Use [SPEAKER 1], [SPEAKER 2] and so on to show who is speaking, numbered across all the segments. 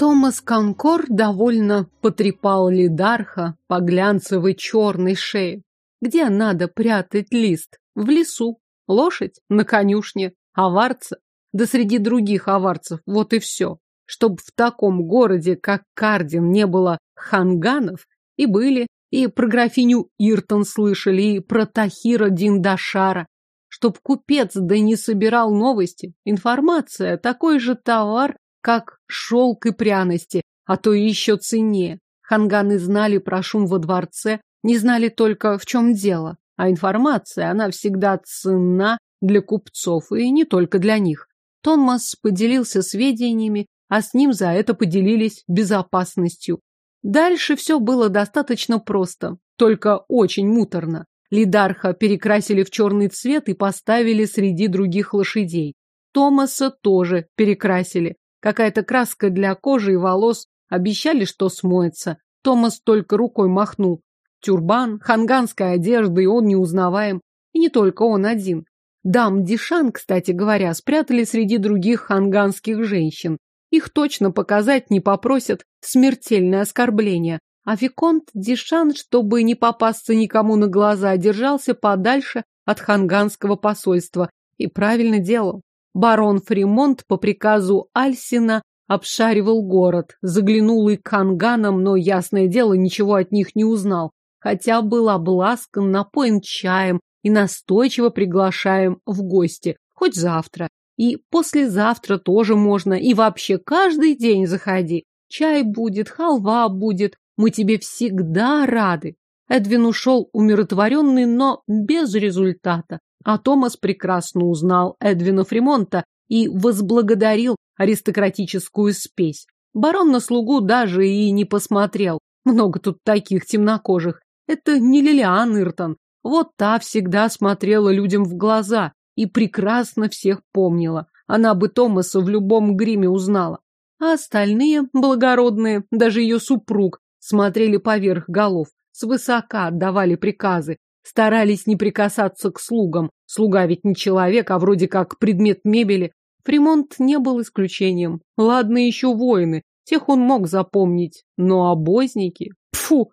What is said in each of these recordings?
[SPEAKER 1] Томас Конкор довольно потрепал Лидарха по глянцевой черной шее. Где надо прятать лист? В лесу. Лошадь? На конюшне. Аварца? Да среди других аварцев. Вот и все. Чтоб в таком городе, как Кардин, не было ханганов, и были, и про графиню Иртон слышали, и про Тахира Диндашара. Чтоб купец да не собирал новости. Информация – такой же товар, как шелк и пряности, а то и еще ценнее. Ханганы знали про шум во дворце, не знали только, в чем дело. А информация, она всегда ценна для купцов, и не только для них. Томас поделился сведениями, а с ним за это поделились безопасностью. Дальше все было достаточно просто, только очень муторно. Лидарха перекрасили в черный цвет и поставили среди других лошадей. Томаса тоже перекрасили. Какая-то краска для кожи и волос. Обещали, что смоется. Томас только рукой махнул. Тюрбан, ханганская одежда, и он неузнаваем. И не только он один. Дам Дишан, кстати говоря, спрятали среди других ханганских женщин. Их точно показать не попросят. Смертельное оскорбление. А Виконт Дишан, чтобы не попасться никому на глаза, держался подальше от ханганского посольства. И правильно делал. Барон Фримонт по приказу Альсина обшаривал город, заглянул и к ханганам, но, ясное дело, ничего от них не узнал, хотя был обласкан, напоен чаем и настойчиво приглашаем в гости, хоть завтра. И послезавтра тоже можно, и вообще каждый день заходи. Чай будет, халва будет, мы тебе всегда рады. Эдвин ушел умиротворенный, но без результата. А Томас прекрасно узнал Эдвина Фримонта и возблагодарил аристократическую спесь. Барон на слугу даже и не посмотрел. Много тут таких темнокожих. Это не Лилиан Иртон. Вот та всегда смотрела людям в глаза и прекрасно всех помнила. Она бы Томаса в любом гриме узнала. А остальные, благородные, даже ее супруг, смотрели поверх голов, свысока отдавали приказы, Старались не прикасаться к слугам. Слуга ведь не человек, а вроде как предмет мебели. Фримонт не был исключением. Ладно еще воины, тех он мог запомнить. Но обозники... Фу!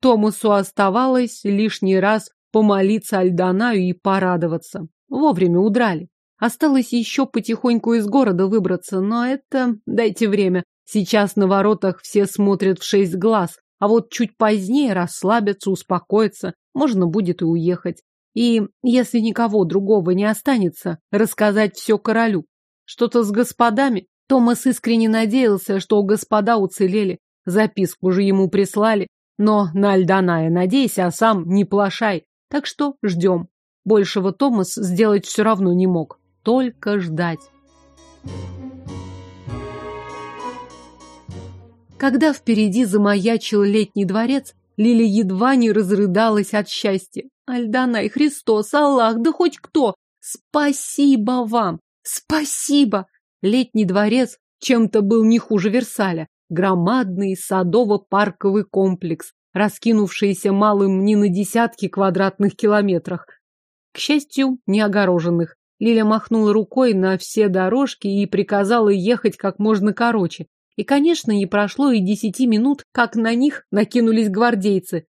[SPEAKER 1] Томасу оставалось лишний раз помолиться Альданаю и порадоваться. Вовремя удрали. Осталось еще потихоньку из города выбраться, но это... Дайте время. Сейчас на воротах все смотрят в шесть глаз, а вот чуть позднее расслабятся, успокоятся можно будет и уехать. И, если никого другого не останется, рассказать все королю. Что-то с господами? Томас искренне надеялся, что господа уцелели. Записку же ему прислали. Но на Альданая надейся, а сам не плашай. Так что ждем. Большего Томас сделать все равно не мог. Только ждать. Когда впереди замаячил летний дворец, Лили едва не разрыдалась от счастья. Альдана Христос, Аллах, да хоть кто! Спасибо вам! Спасибо! Летний дворец чем-то был не хуже Версаля. Громадный садово-парковый комплекс, раскинувшийся малым не на десятки квадратных километрах. К счастью, не огороженных. Лиля махнула рукой на все дорожки и приказала ехать как можно короче. И, конечно, не прошло и десяти минут, как на них накинулись гвардейцы.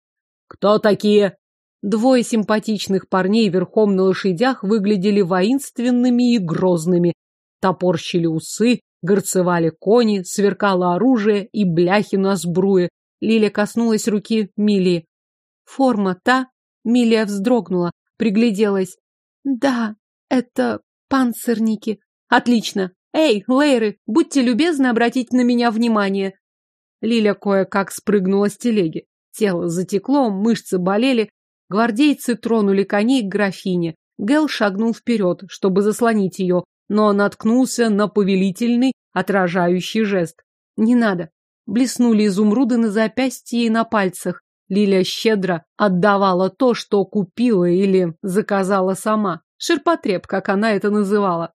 [SPEAKER 1] «Кто такие?» Двое симпатичных парней верхом на лошадях выглядели воинственными и грозными. Топорщили усы, горцевали кони, сверкало оружие и бляхи на сбруе. Лиля коснулась руки Милии. Форма та? Милия вздрогнула, пригляделась. Да, это панцирники. Отлично. «Эй, Лейры, будьте любезны обратить на меня внимание!» Лиля кое-как спрыгнула с телеги. Тело затекло, мышцы болели. Гвардейцы тронули коней к графине. Гел шагнул вперед, чтобы заслонить ее, но наткнулся на повелительный, отражающий жест. «Не надо!» Блеснули изумруды на запястье и на пальцах. Лиля щедро отдавала то, что купила или заказала сама. Ширпотреб, как она это называла.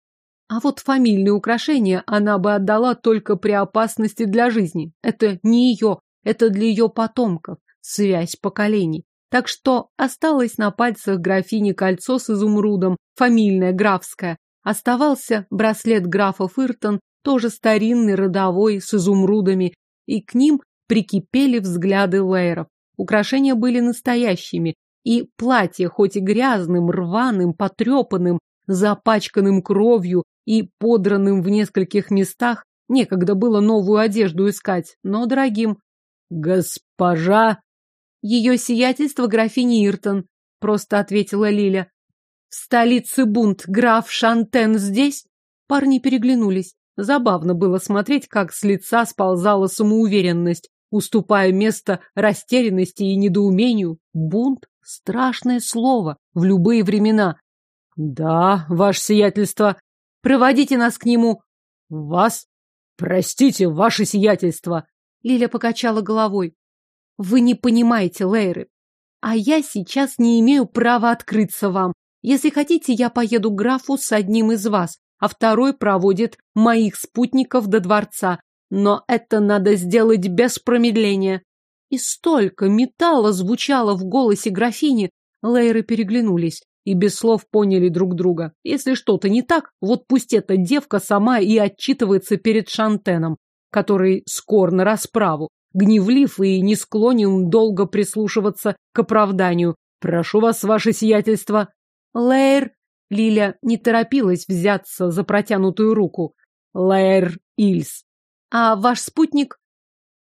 [SPEAKER 1] А вот фамильные украшения она бы отдала только при опасности для жизни. Это не ее, это для ее потомков. Связь поколений. Так что осталось на пальцах графини кольцо с изумрудом, фамильное, графское. Оставался браслет графа Фыртон тоже старинный, родовой, с изумрудами, и к ним прикипели взгляды лейеров. Украшения были настоящими, и платье, хоть и грязным, рваным, потрепанным, запачканным кровью и подранным в нескольких местах, некогда было новую одежду искать, но дорогим. «Госпожа!» «Ее сиятельство графини Иртон», — просто ответила Лиля. «В столице бунт граф Шантен здесь?» Парни переглянулись. Забавно было смотреть, как с лица сползала самоуверенность, уступая место растерянности и недоумению. Бунт — страшное слово в любые времена. Да, ваше сиятельство. Проводите нас к нему. Вас? Простите, ваше сиятельство. Лиля покачала головой. Вы не понимаете, Лейры. А я сейчас не имею права открыться вам. Если хотите, я поеду к графу с одним из вас, а второй проводит моих спутников до дворца. Но это надо сделать без промедления. И столько металла звучало в голосе графини. Лейры переглянулись и без слов поняли друг друга. Если что-то не так, вот пусть эта девка сама и отчитывается перед Шантеном, который скор на расправу, гневлив и не склонен долго прислушиваться к оправданию. Прошу вас, ваше сиятельство. Лейр Лиля не торопилась взяться за протянутую руку. Лейр Ильс. А ваш спутник?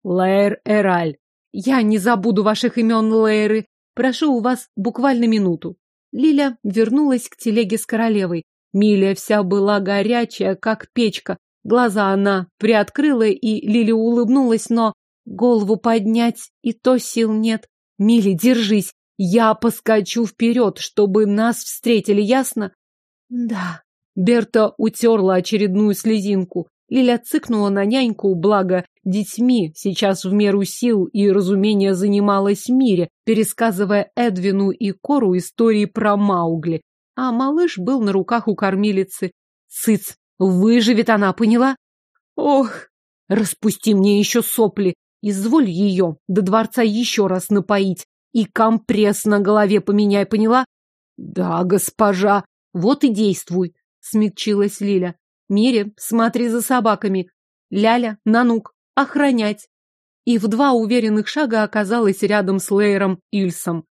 [SPEAKER 1] Лейр Эраль. Я не забуду ваших имен, Лейры. Прошу у вас буквально минуту. Лиля вернулась к телеге с королевой. Миля вся была горячая, как печка. Глаза она приоткрыла, и Лиля улыбнулась, но голову поднять и то сил нет. Мили, держись, я поскочу вперед, чтобы нас встретили, ясно? Да. Берта утерла очередную слезинку. Лиля цыкнула на няньку, благо детьми сейчас в меру сил и разумения занималась Мире, пересказывая Эдвину и Кору истории про Маугли. А малыш был на руках у кормилицы. Цыц, выживет она, поняла? Ох, распусти мне еще сопли. Изволь ее до дворца еще раз напоить. И компресс на голове поменяй, поняла? Да, госпожа. Вот и действуй, смягчилась Лиля. Мире, смотри за собаками. Ляля, Нанук, охранять. И в два уверенных шага оказалась рядом с Лейером Ильсом.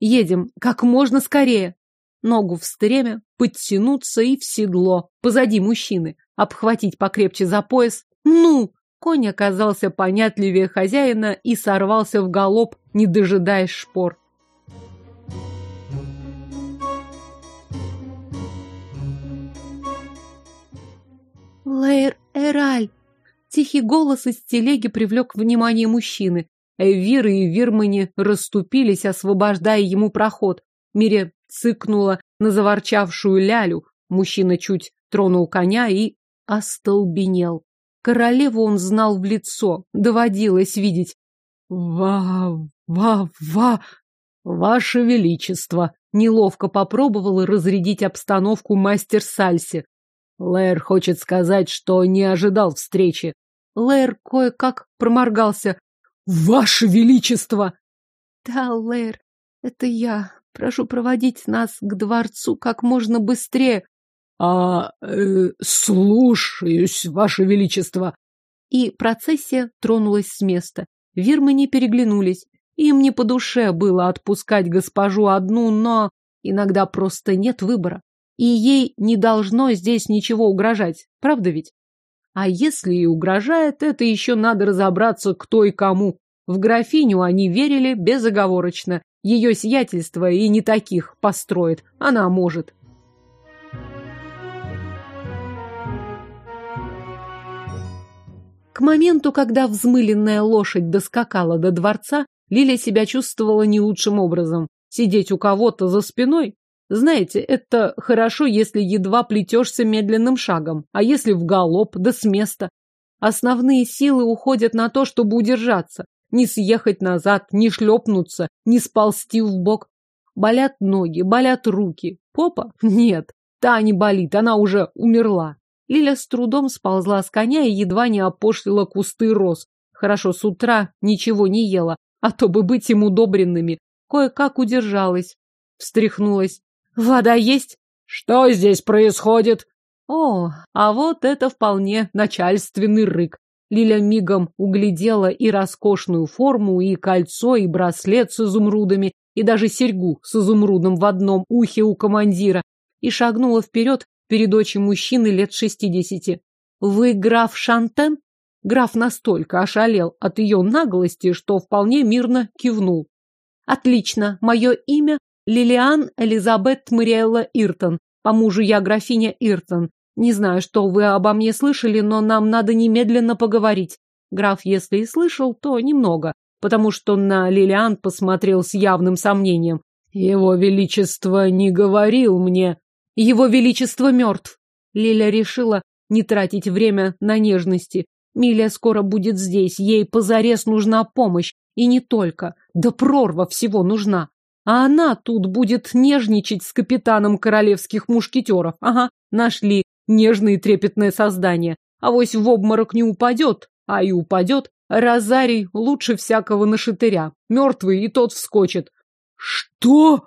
[SPEAKER 1] Едем как можно скорее. Ногу в стремя, подтянуться и в седло. Позади мужчины. Обхватить покрепче за пояс. Ну! Конь оказался понятливее хозяина и сорвался в галоп, не дожидаясь шпор. Лейр Эраль! Тихий голос из телеги привлек внимание мужчины. Эвиры и Вирмани расступились, освобождая ему проход. Мире цыкнула на заворчавшую лялю. Мужчина чуть тронул коня и остолбенел. Королеву он знал в лицо, доводилось видеть. «Ва-ва-ва! Ваше Величество!» Неловко попробовал разрядить обстановку мастер Сальси. Лэр хочет сказать, что не ожидал встречи. Лэр кое-как проморгался. «Ваше Величество!» «Да, Лэр, это я. Прошу проводить нас к дворцу как можно быстрее. А, э, слушаюсь, Ваше Величество. И процессия тронулась с места. Вирмани переглянулись. Им не по душе было отпускать госпожу одну, но иногда просто нет выбора. И ей не должно здесь ничего угрожать, правда ведь? А если и угрожает, это еще надо разобраться, кто и кому. В графиню они верили безоговорочно. Ее сиятельство и не таких построит. Она может. К моменту, когда взмыленная лошадь доскакала до дворца, Лиля себя чувствовала не лучшим образом. Сидеть у кого-то за спиной? Знаете, это хорошо, если едва плетешься медленным шагом, а если в галоп, да с места. Основные силы уходят на то, чтобы удержаться, не съехать назад, не шлепнуться, не сползти в бок. Болят ноги, болят руки. Попа? Нет, та не болит, она уже умерла. Лиля с трудом сползла с коня и едва не опошлила кусты роз. Хорошо, с утра ничего не ела, а то бы быть им удобренными. Кое-как удержалась. Встряхнулась. «Вода есть?» «Что здесь происходит?» О, а вот это вполне начальственный рык. Лиля мигом углядела и роскошную форму, и кольцо, и браслет с изумрудами, и даже серьгу с изумрудом в одном ухе у командира, и шагнула вперед перед очи мужчины лет шестидесяти. «Вы граф Шантен?» Граф настолько ошалел от ее наглости, что вполне мирно кивнул. «Отлично. Мое имя Лилиан Элизабет Мариэлла Иртон. По мужу я графиня Иртон. Не знаю, что вы обо мне слышали, но нам надо немедленно поговорить. Граф, если и слышал, то немного, потому что на Лилиан посмотрел с явным сомнением. Его Величество не говорил мне. Его Величество мертв. Лиля решила не тратить время на нежности. Миля скоро будет здесь, ей позарез нужна помощь. И не только. Да прорва всего нужна. А она тут будет нежничать с капитаном королевских мушкетеров. Ага, нашли нежное и трепетное создание. А вось в обморок не упадет, а и упадет. Розарий лучше всякого нашатыря. Мертвый и тот вскочит. Что?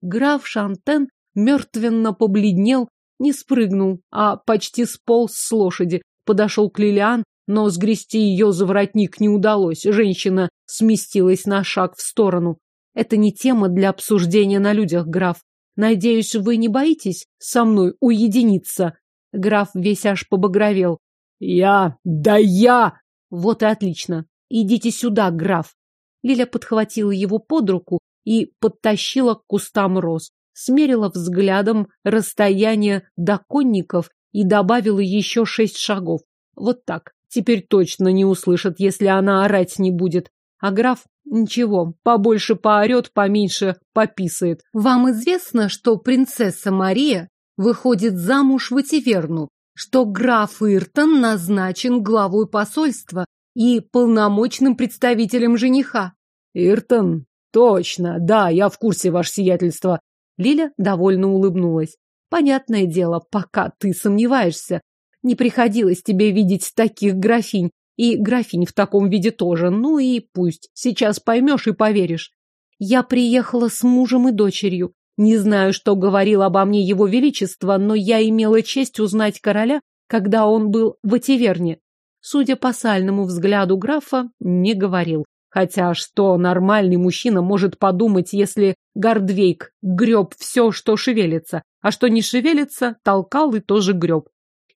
[SPEAKER 1] Граф Шантен мертвенно побледнел, не спрыгнул, а почти сполз с лошади, подошел к Лилиан, но сгрести ее за воротник не удалось. Женщина сместилась на шаг в сторону. Это не тема для обсуждения на людях, граф. Надеюсь, вы не боитесь со мной уединиться? Граф весь аж побагровел. Я, да я! Вот и отлично. Идите сюда, граф. Лиля подхватила его под руку и подтащила к кустам роз. Смерила взглядом расстояние до конников и добавила еще шесть шагов. Вот так. Теперь точно не услышат, если она орать не будет. А граф Ничего, побольше поорет, поменьше пописает. Вам известно, что принцесса Мария выходит замуж в Этиверну, что граф Иртон назначен главой посольства и полномочным представителем жениха? Иртон? Точно, да, я в курсе, ваше сиятельство. Лиля довольно улыбнулась. Понятное дело, пока ты сомневаешься. Не приходилось тебе видеть таких графинь. И графинь в таком виде тоже. Ну и пусть. Сейчас поймешь и поверишь. Я приехала с мужем и дочерью. Не знаю, что говорил обо мне его величество, но я имела честь узнать короля, когда он был в Ативерне. Судя по сальному взгляду графа, не говорил. Хотя что нормальный мужчина может подумать, если Гордвейк греб все, что шевелится, а что не шевелится, толкал и тоже греб.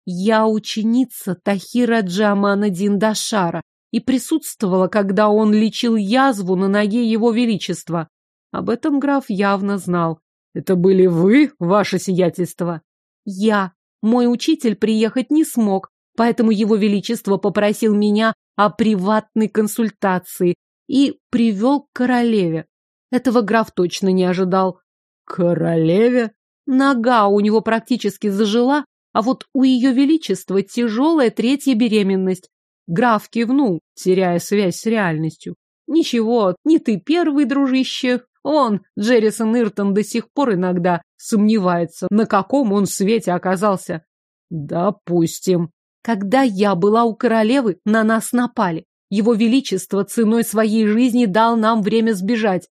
[SPEAKER 1] Я ученица Тахира Джамана Диндашара и присутствовала, когда он лечил язву на ноге его величества. Об этом граф явно знал. Это были вы, ваше сиятельство? Я. Мой учитель приехать не смог, поэтому его величество попросил меня о приватной консультации и привел к королеве. Этого граф точно не ожидал. Королеве? Нога у него практически зажила, а вот у ее величества тяжелая третья беременность. Граф кивнул, теряя связь с реальностью. Ничего, не ты первый, дружище. Он, Джеррисон Иртон, до сих пор иногда сомневается, на каком он свете оказался. Допустим. Когда я была у королевы, на нас напали. Его величество ценой своей жизни дал нам время сбежать.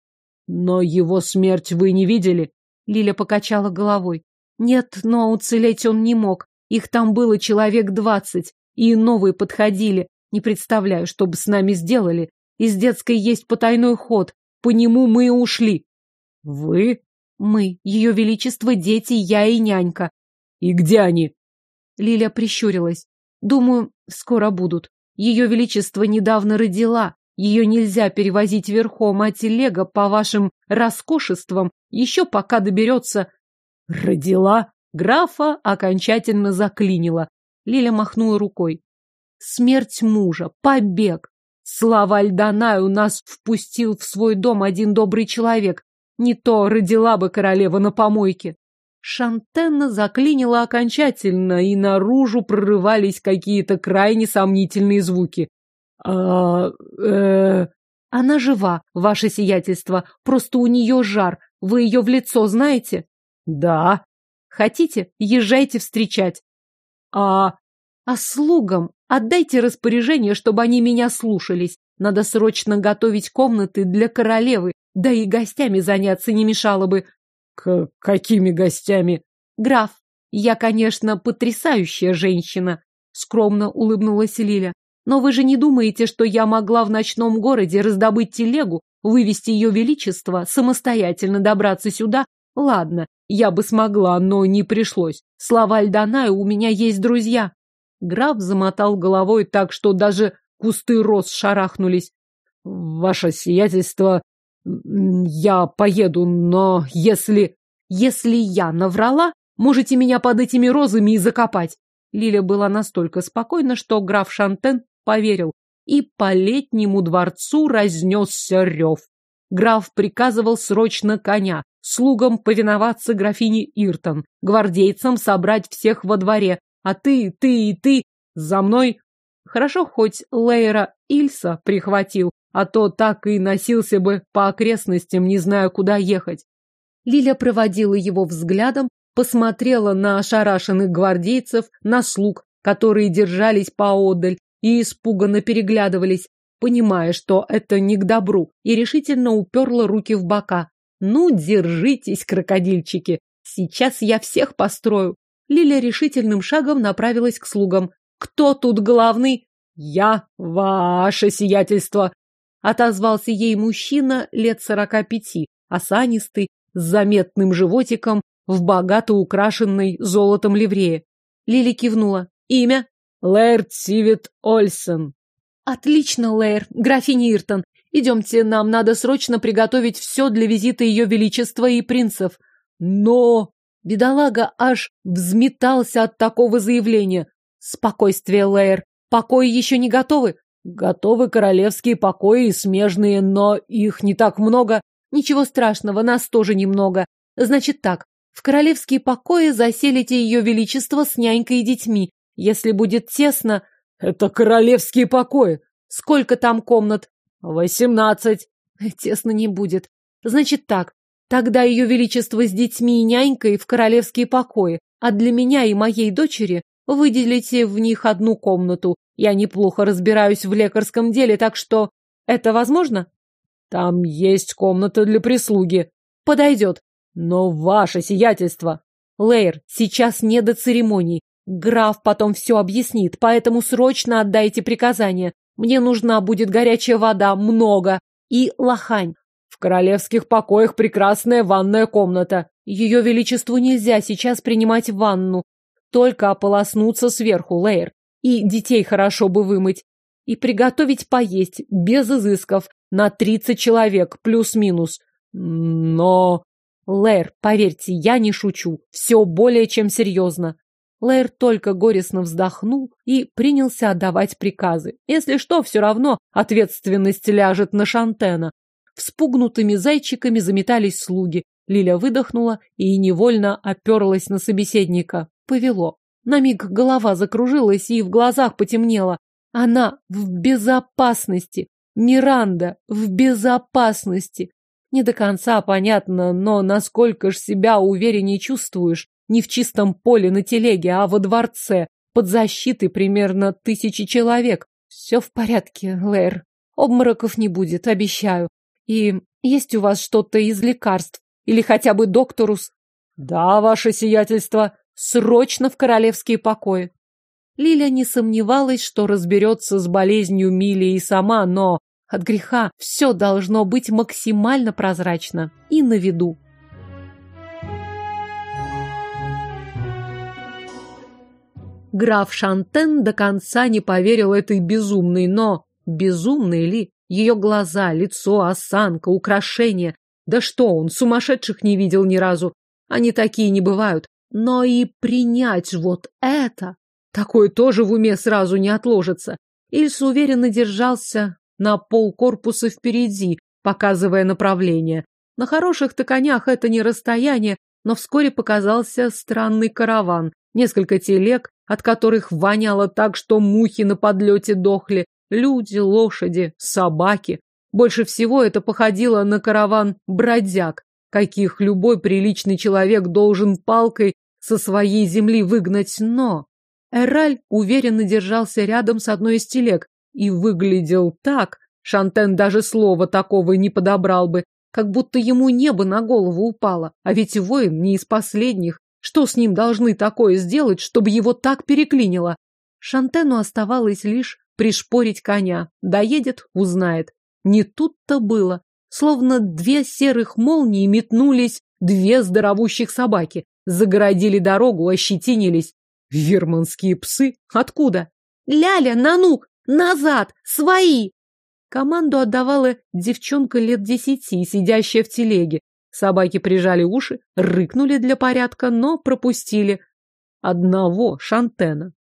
[SPEAKER 1] Но его смерть вы не видели? Лиля покачала головой. Нет, но уцелеть он не мог. Их там было человек двадцать, и новые подходили. Не представляю, что бы с нами сделали. Из детской есть потайной ход. По нему мы и ушли. Вы? Мы. Ее Величество, дети, я и нянька. И где они? Лиля прищурилась. Думаю, скоро будут. Ее Величество недавно родила. Ее нельзя перевозить верхом, а телега, по вашим роскошествам, еще пока доберется Родила? Графа окончательно заклинила. Лиля махнула рукой. Смерть мужа, побег. Слава Альданаю нас впустил в свой дом один добрый человек. Не то родила бы королева на помойке. Шантенна заклинила окончательно, и наружу прорывались какие-то крайне сомнительные звуки. А, э... Она жива, ваше сиятельство, просто у нее жар. Вы ее в лицо знаете? Да. Хотите, езжайте встречать. А... А слугам отдайте распоряжение, чтобы они меня слушались. Надо срочно готовить комнаты для королевы, да и гостями заняться не мешало бы. К какими гостями? Граф, Я, конечно, потрясающая женщина, скромно улыбнулась Лиля. Но вы же не думаете, что я могла в ночном городе раздобыть телегу, вывести ее величество, самостоятельно добраться сюда? Ладно, я бы смогла, но не пришлось. Слава Альданая, у меня есть друзья. Граф замотал головой так, что даже кусты роз шарахнулись. Ваше сиятельство, я поеду, но если... Если я наврала, можете меня под этими розами и закопать. Лиля была настолько спокойна, что граф Шантен поверил, и по летнему дворцу разнесся рев. Граф приказывал срочно коня, слугам повиноваться графине Иртон, гвардейцам собрать всех во дворе, а ты, ты и ты за мной. Хорошо, хоть Лейра Ильса прихватил, а то так и носился бы по окрестностям, не зная, куда ехать. Лиля проводила его взглядом, посмотрела на ошарашенных гвардейцев, на слуг, которые держались поодаль и испуганно переглядывались, понимая, что это не к добру, и решительно уперла руки в бока. «Ну, держитесь, крокодильчики! Сейчас я всех построю!» Лиля решительным шагом направилась к слугам. «Кто тут главный?» «Я, ваше сиятельство!» Отозвался ей мужчина лет сорока пяти, осанистый, с заметным животиком, в богато украшенной золотом ливрее. Лили кивнула. «Имя?» «Лэр Тивит Ольсен». «Отлично, Лэр, графиня Иртон. Идемте, нам надо срочно приготовить все для визита ее величества и принцев». «Но...» Бедолага аж взметался от такого заявления. «Спокойствие, Лэр. Покои еще не готовы?» «Готовы королевские покои, смежные, но их не так много». «Ничего страшного, нас тоже немного. Значит так, в королевские покои заселите ее величество с нянькой и детьми. Если будет тесно... Это королевские покои. Сколько там комнат? Восемнадцать. Тесно не будет. Значит так, тогда ее величество с детьми и нянькой в королевские покои, а для меня и моей дочери выделите в них одну комнату. Я неплохо разбираюсь в лекарском деле, так что... Это возможно? Там есть комната для прислуги. Подойдет. Но ваше сиятельство... Лейр, сейчас не до церемоний. Граф потом все объяснит, поэтому срочно отдайте приказание. Мне нужна будет горячая вода, много. И лохань. В королевских покоях прекрасная ванная комната. Ее величеству нельзя сейчас принимать ванну. Только ополоснуться сверху, Лейр. И детей хорошо бы вымыть. И приготовить поесть, без изысков, на тридцать человек, плюс-минус. Но... Лэр, поверьте, я не шучу. Все более чем серьезно. Лэр только горестно вздохнул и принялся отдавать приказы. Если что, все равно ответственность ляжет на Шантена. Вспугнутыми зайчиками заметались слуги. Лиля выдохнула и невольно оперлась на собеседника. Повело. На миг голова закружилась и в глазах потемнело. Она в безопасности. Миранда в безопасности. Не до конца понятно, но насколько ж себя увереннее чувствуешь, не в чистом поле на телеге, а во дворце, под защитой примерно тысячи человек. Все в порядке, Лэр. Обмороков не будет, обещаю. И есть у вас что-то из лекарств? Или хотя бы докторус? Да, ваше сиятельство. Срочно в королевские покои. Лиля не сомневалась, что разберется с болезнью Мили и сама, но от греха все должно быть максимально прозрачно и на виду. Граф Шантен до конца не поверил этой безумной, но безумной ли? Ее глаза, лицо, осанка, украшения. Да что он, сумасшедших не видел ни разу. Они такие не бывают. Но и принять вот это... Такое тоже в уме сразу не отложится. Ильс уверенно держался на пол корпуса впереди, показывая направление. На хороших-то конях это не расстояние, но вскоре показался странный караван. Несколько телег, от которых воняло так, что мухи на подлете дохли. Люди, лошади, собаки. Больше всего это походило на караван бродяг, каких любой приличный человек должен палкой со своей земли выгнать, но... Эраль уверенно держался рядом с одной из телег, и выглядел так, Шантен даже слова такого не подобрал бы, как будто ему небо на голову упало, а ведь воин не из последних, Что с ним должны такое сделать, чтобы его так переклинило? Шантену оставалось лишь пришпорить коня. Доедет, узнает. Не тут-то было. Словно две серых молнии метнулись две здоровущих собаки. Загородили дорогу, ощетинились. Верманские псы? Откуда? Ляля, Нанук, назад! Свои! Команду отдавала девчонка лет десяти, сидящая в телеге. Собаки прижали уши, рыкнули для порядка, но пропустили одного Шантена.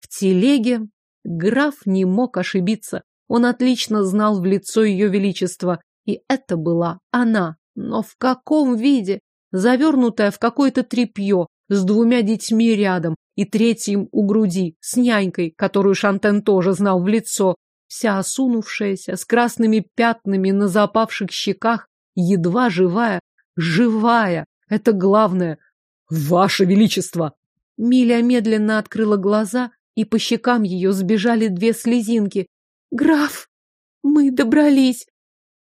[SPEAKER 1] В телеге граф не мог ошибиться. Он отлично знал в лицо ее величества, и это была она. Но в каком виде? Завернутая в какое-то тряпье, с двумя детьми рядом и третьим у груди, с нянькой, которую Шантен тоже знал в лицо, вся осунувшаяся, с красными пятнами на запавших щеках, едва живая, живая, это главное. Ваше Величество! Миля медленно открыла глаза, и по щекам ее сбежали две слезинки. Граф, мы добрались.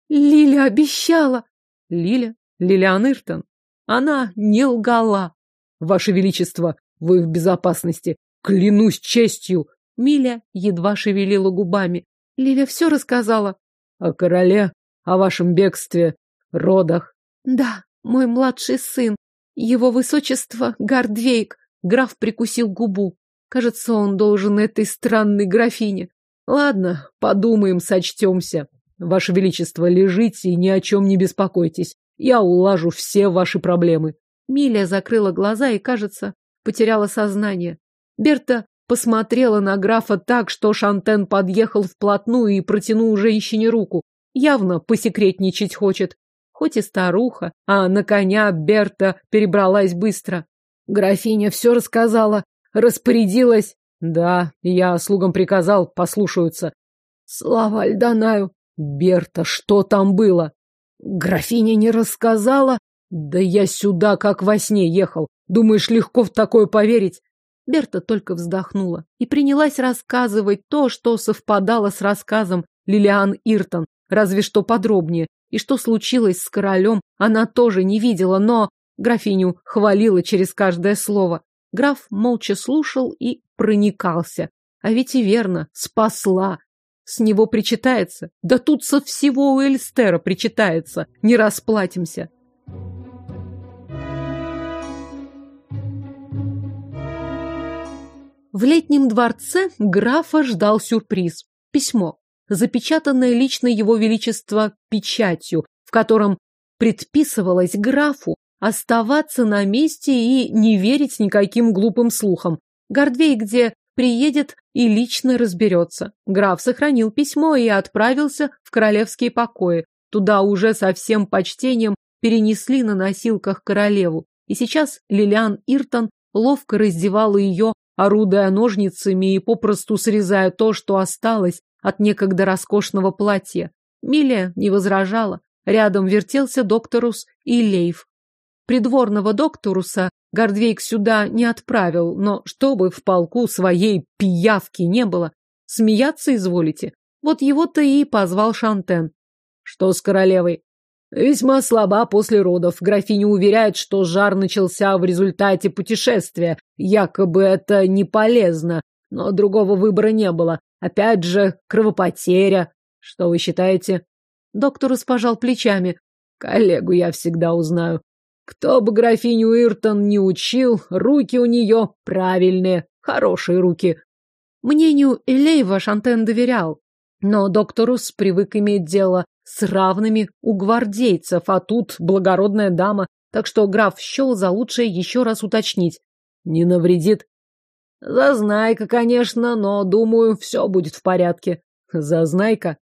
[SPEAKER 1] Лиля обещала. Лиля? Лилиан Иртон. Она не лгала. Ваше Величество, вы в безопасности. Клянусь честью. Миля едва шевелила губами. Лиля все рассказала. О короле, о вашем бегстве, родах. Да, мой младший сын. Его высочество Гардвейк. Граф прикусил губу. Кажется, он должен этой странной графине. Ладно, подумаем, сочтемся. Ваше Величество, лежите и ни о чем не беспокойтесь. Я улажу все ваши проблемы. Миля закрыла глаза и, кажется, потеряла сознание. Берта посмотрела на графа так, что Шантен подъехал вплотную и протянул женщине руку. Явно посекретничать хочет. Хоть и старуха, а на коня Берта перебралась быстро. Графиня все рассказала, распорядилась. Да, я слугам приказал, послушаются. Слава Альданаю. Берта, что там было? Графиня не рассказала? Да я сюда как во сне ехал. Думаешь, легко в такое поверить? Берта только вздохнула и принялась рассказывать то, что совпадало с рассказом Лилиан Иртон, разве что подробнее. И что случилось с королем, она тоже не видела, но графиню хвалила через каждое слово. Граф молча слушал и проникался. А ведь и верно, спасла. С него причитается. Да тут со всего у Эльстера причитается. Не расплатимся. В летнем дворце графа ждал сюрприз. Письмо, запечатанное лично его величество печатью, в котором предписывалось графу оставаться на месте и не верить никаким глупым слухам. Гордвей, где приедет и лично разберется. Граф сохранил письмо и отправился в королевские покои. Туда уже со всем почтением перенесли на носилках королеву. И сейчас Лилиан Иртон ловко раздевала ее орудуя ножницами и попросту срезая то, что осталось от некогда роскошного платья. Милия не возражала. Рядом вертелся докторус и Лейв. Придворного докторуса Гордвейк сюда не отправил, но чтобы в полку своей пиявки не было, смеяться изволите. Вот его-то и позвал Шантен. Что с королевой? Весьма слаба после родов. Графиня уверяет, что жар начался в результате путешествия. Якобы это не полезно, но другого выбора не было. Опять же, кровопотеря. Что вы считаете? Доктор пожал плечами. Коллегу я всегда узнаю. Кто бы графиню Иртон не учил, руки у нее правильные, хорошие руки. Мнению Элейва Шантен доверял, но докторус привык иметь дело с равными у гвардейцев, а тут благородная дама, так что граф счел за лучшее еще раз уточнить. Не навредит? Зазнайка, конечно, но, думаю, все будет в порядке. Зазнайка?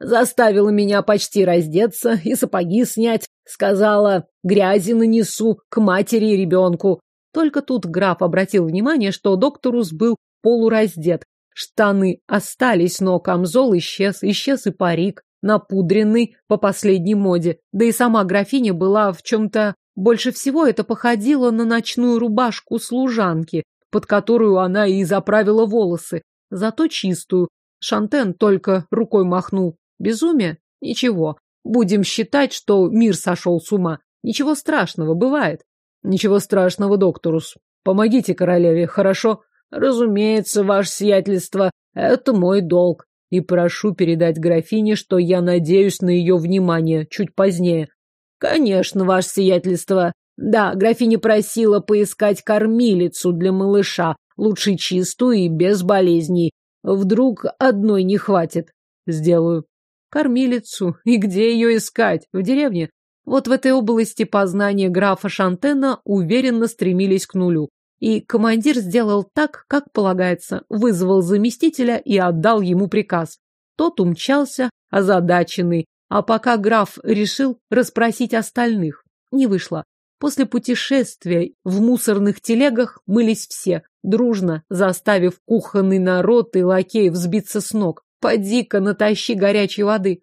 [SPEAKER 1] Заставила меня почти раздеться и сапоги снять. Сказала, грязи нанесу к матери и ребенку. Только тут граф обратил внимание, что докторус был полураздет. Штаны остались, но камзол исчез, исчез и парик напудренный по последней моде. Да и сама графиня была в чем-то... Больше всего это походило на ночную рубашку служанки, под которую она и заправила волосы, зато чистую. Шантен только рукой махнул. Безумие? Ничего. Будем считать, что мир сошел с ума. Ничего страшного, бывает.
[SPEAKER 2] Ничего страшного, докторус. Помогите королеве, хорошо? Разумеется, ваше сиятельство, это мой долг. И прошу передать графине, что я надеюсь на ее внимание чуть позднее. Конечно, ваше сиятельство. Да, графиня просила поискать кормилицу для малыша, лучше чистую и без болезней. Вдруг одной не хватит. Сделаю. Кормилицу. И где ее искать? В деревне? Вот в этой области познания графа Шантена уверенно стремились к нулю. И командир сделал так, как полагается, вызвал заместителя и отдал ему приказ. Тот умчался, озадаченный, а пока граф решил расспросить остальных. Не вышло. После путешествия в мусорных телегах мылись все, дружно заставив кухонный народ и лакеев сбиться с ног. Поди-ка натащи горячей воды.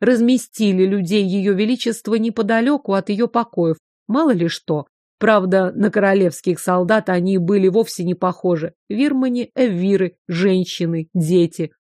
[SPEAKER 2] Разместили людей ее величества неподалеку от ее покоев. Мало ли что. Правда, на королевских солдат они были вовсе не похожи. Вирмани, эвиры, женщины, дети.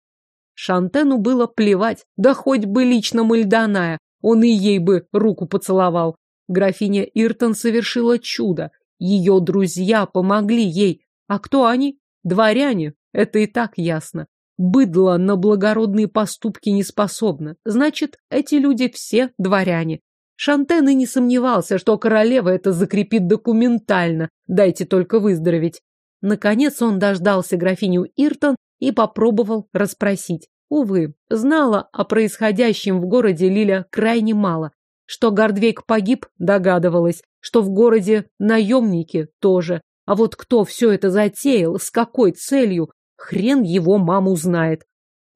[SPEAKER 2] Шантену было плевать, да хоть бы лично Мальдоная, он и ей бы руку поцеловал. Графиня Иртон совершила чудо. Ее друзья помогли ей. А кто они? Дворяне. Это и так ясно. Быдло на благородные поступки не способно. Значит, эти люди все дворяне. Шантен и не сомневался, что королева это закрепит документально. Дайте только выздороветь. Наконец он дождался графиню Иртон и попробовал расспросить. Увы, знала о происходящем в городе Лиля крайне мало. Что Гордвейк погиб, догадывалась, что в городе наемники тоже. А вот кто все это затеял, с какой целью, хрен его маму знает.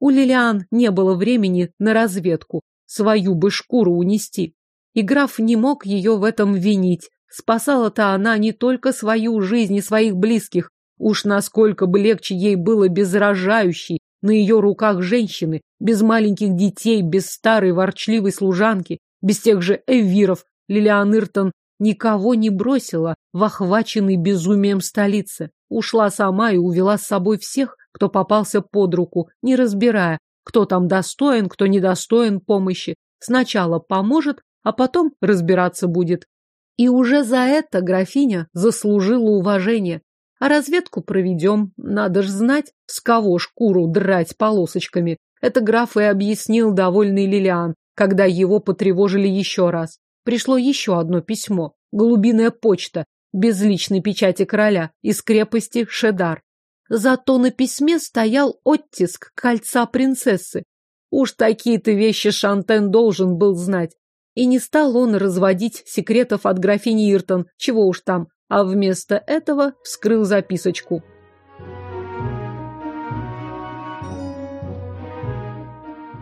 [SPEAKER 2] У Лилиан не было времени на разведку, свою бы шкуру унести. И граф не мог ее в этом винить. Спасала-то она не только свою жизнь и своих близких. Уж насколько бы легче ей было без рожающей на ее руках женщины, без маленьких детей, без старой ворчливой служанки, без тех же эвиров. Лилиан Иртон никого не бросила в охваченной безумием столице. Ушла сама и увела с собой всех, кто попался под руку, не разбирая, кто там достоин, кто недостоин помощи. Сначала поможет, а потом разбираться будет. И уже за это графиня заслужила уважение. А разведку проведем, надо ж знать, с кого шкуру драть полосочками. Это граф и объяснил довольный Лилиан, когда его потревожили еще раз. Пришло еще одно письмо, голубиная почта, без личной печати короля, из крепости Шедар. Зато на письме стоял оттиск кольца принцессы. Уж такие-то вещи Шантен должен был знать. И не стал он разводить секретов от графини Иртон, чего уж там, а вместо этого вскрыл записочку.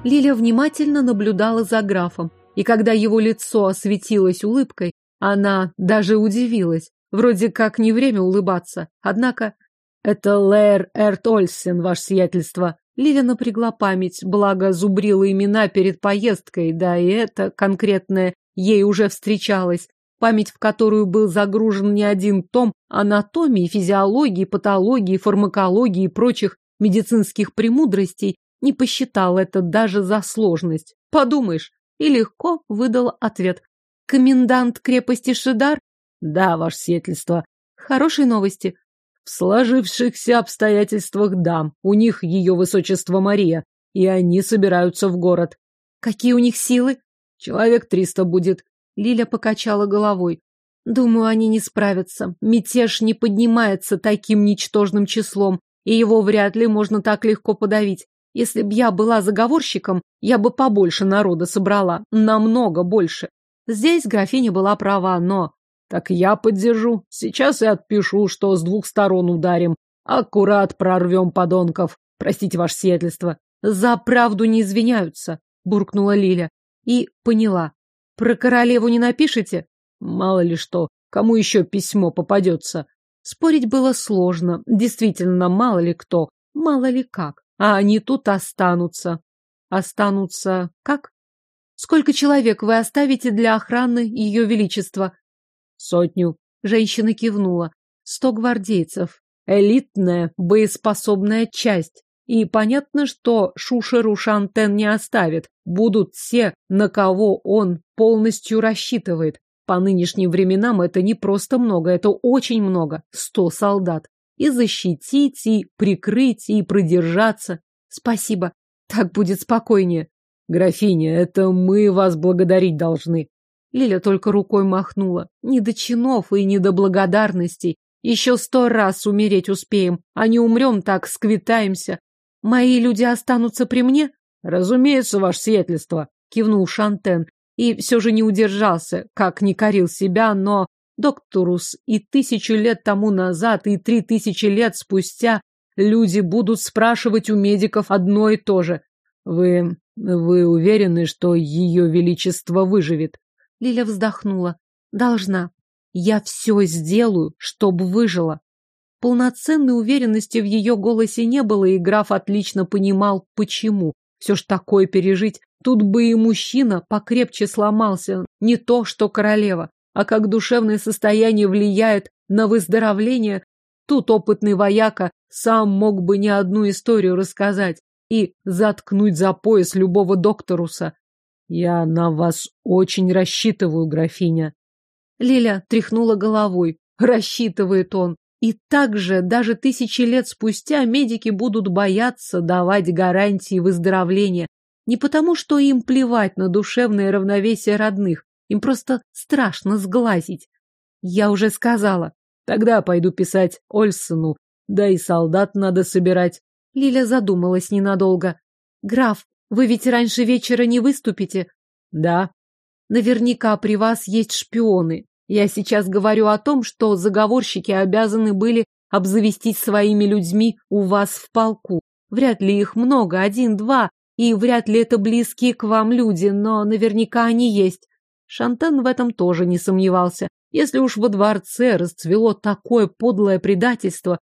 [SPEAKER 2] Лиля внимательно наблюдала за графом, и когда его лицо осветилось улыбкой, она даже удивилась. Вроде как не время улыбаться. Однако это Лэр Эрт Ольсен, ваше сиятельство. Лиля напрягла память, благо зубрила имена перед поездкой, да и это конкретное ей уже встречалось. Память, в которую был загружен не один том анатомии, физиологии, патологии, фармакологии и прочих медицинских премудростей, не посчитал это даже за сложность. Подумаешь, и легко выдал ответ. Комендант крепости Шидар? Да, ваше сиятельство. Хорошие новости. В сложившихся обстоятельствах да, у них ее высочество Мария, и они собираются в город. Какие у них силы? Человек триста будет. Лиля покачала головой. Думаю, они не справятся. Мятеж не поднимается таким ничтожным числом, и его вряд ли можно так легко подавить. Если б я была заговорщиком, я бы побольше народа собрала, намного больше. Здесь графиня была права, но так я поддержу. Сейчас и отпишу, что с двух сторон ударим. Аккурат прорвем подонков. Простите, ваше сиятельство. За правду не извиняются, буркнула Лиля. И поняла. Про королеву не напишите? Мало ли что. Кому еще письмо попадется? Спорить было сложно. Действительно, мало ли кто. Мало ли как. А они тут останутся. Останутся как? Сколько человек вы оставите для охраны ее величества? Сотню. Женщина кивнула. Сто гвардейцев. Элитная, боеспособная часть. И понятно, что Шушеру Шантен не оставит. Будут все, на кого он полностью рассчитывает.
[SPEAKER 1] По нынешним временам это не просто много, это очень много. Сто солдат. И защитить, и прикрыть, и продержаться. Спасибо. Так будет спокойнее. Графиня, это мы вас благодарить должны. Лиля только рукой махнула. Ни до чинов и ни до благодарностей. Еще сто раз умереть успеем, а не умрем так, сквитаемся. Мои люди останутся при мне? Разумеется, ваше сиятельство, кивнул Шантен. И все же не удержался, как не корил себя, но докторус и тысячу лет тому назад, и три тысячи лет спустя люди будут спрашивать у медиков одно и то же. Вы... вы уверены, что ее величество выживет? Лиля вздохнула. Должна. Я все сделаю, чтобы выжила. Полноценной уверенности в ее голосе не было, и граф отлично понимал, почему. Все ж такое пережить. Тут бы и мужчина покрепче сломался. Не то, что королева. А как душевное состояние влияет на выздоровление, тут опытный вояка сам мог бы не одну историю рассказать и заткнуть за пояс любого докторуса. Я на вас очень рассчитываю, графиня. Лиля тряхнула головой. Рассчитывает он. И также даже тысячи лет спустя медики будут бояться давать гарантии выздоровления. Не потому, что им плевать на душевное равновесие родных. Им просто страшно сглазить. Я уже сказала. Тогда пойду писать Ольсону. Да и солдат надо собирать. Лиля задумалась ненадолго. Граф, вы ведь раньше вечера не выступите? Да. Наверняка при вас есть шпионы. Я сейчас говорю о том, что заговорщики обязаны были обзавестись своими людьми у вас в полку. Вряд ли их много, один-два, и вряд ли это близкие к вам люди, но наверняка они есть. Шантен в этом тоже не сомневался. Если уж во дворце расцвело такое подлое предательство,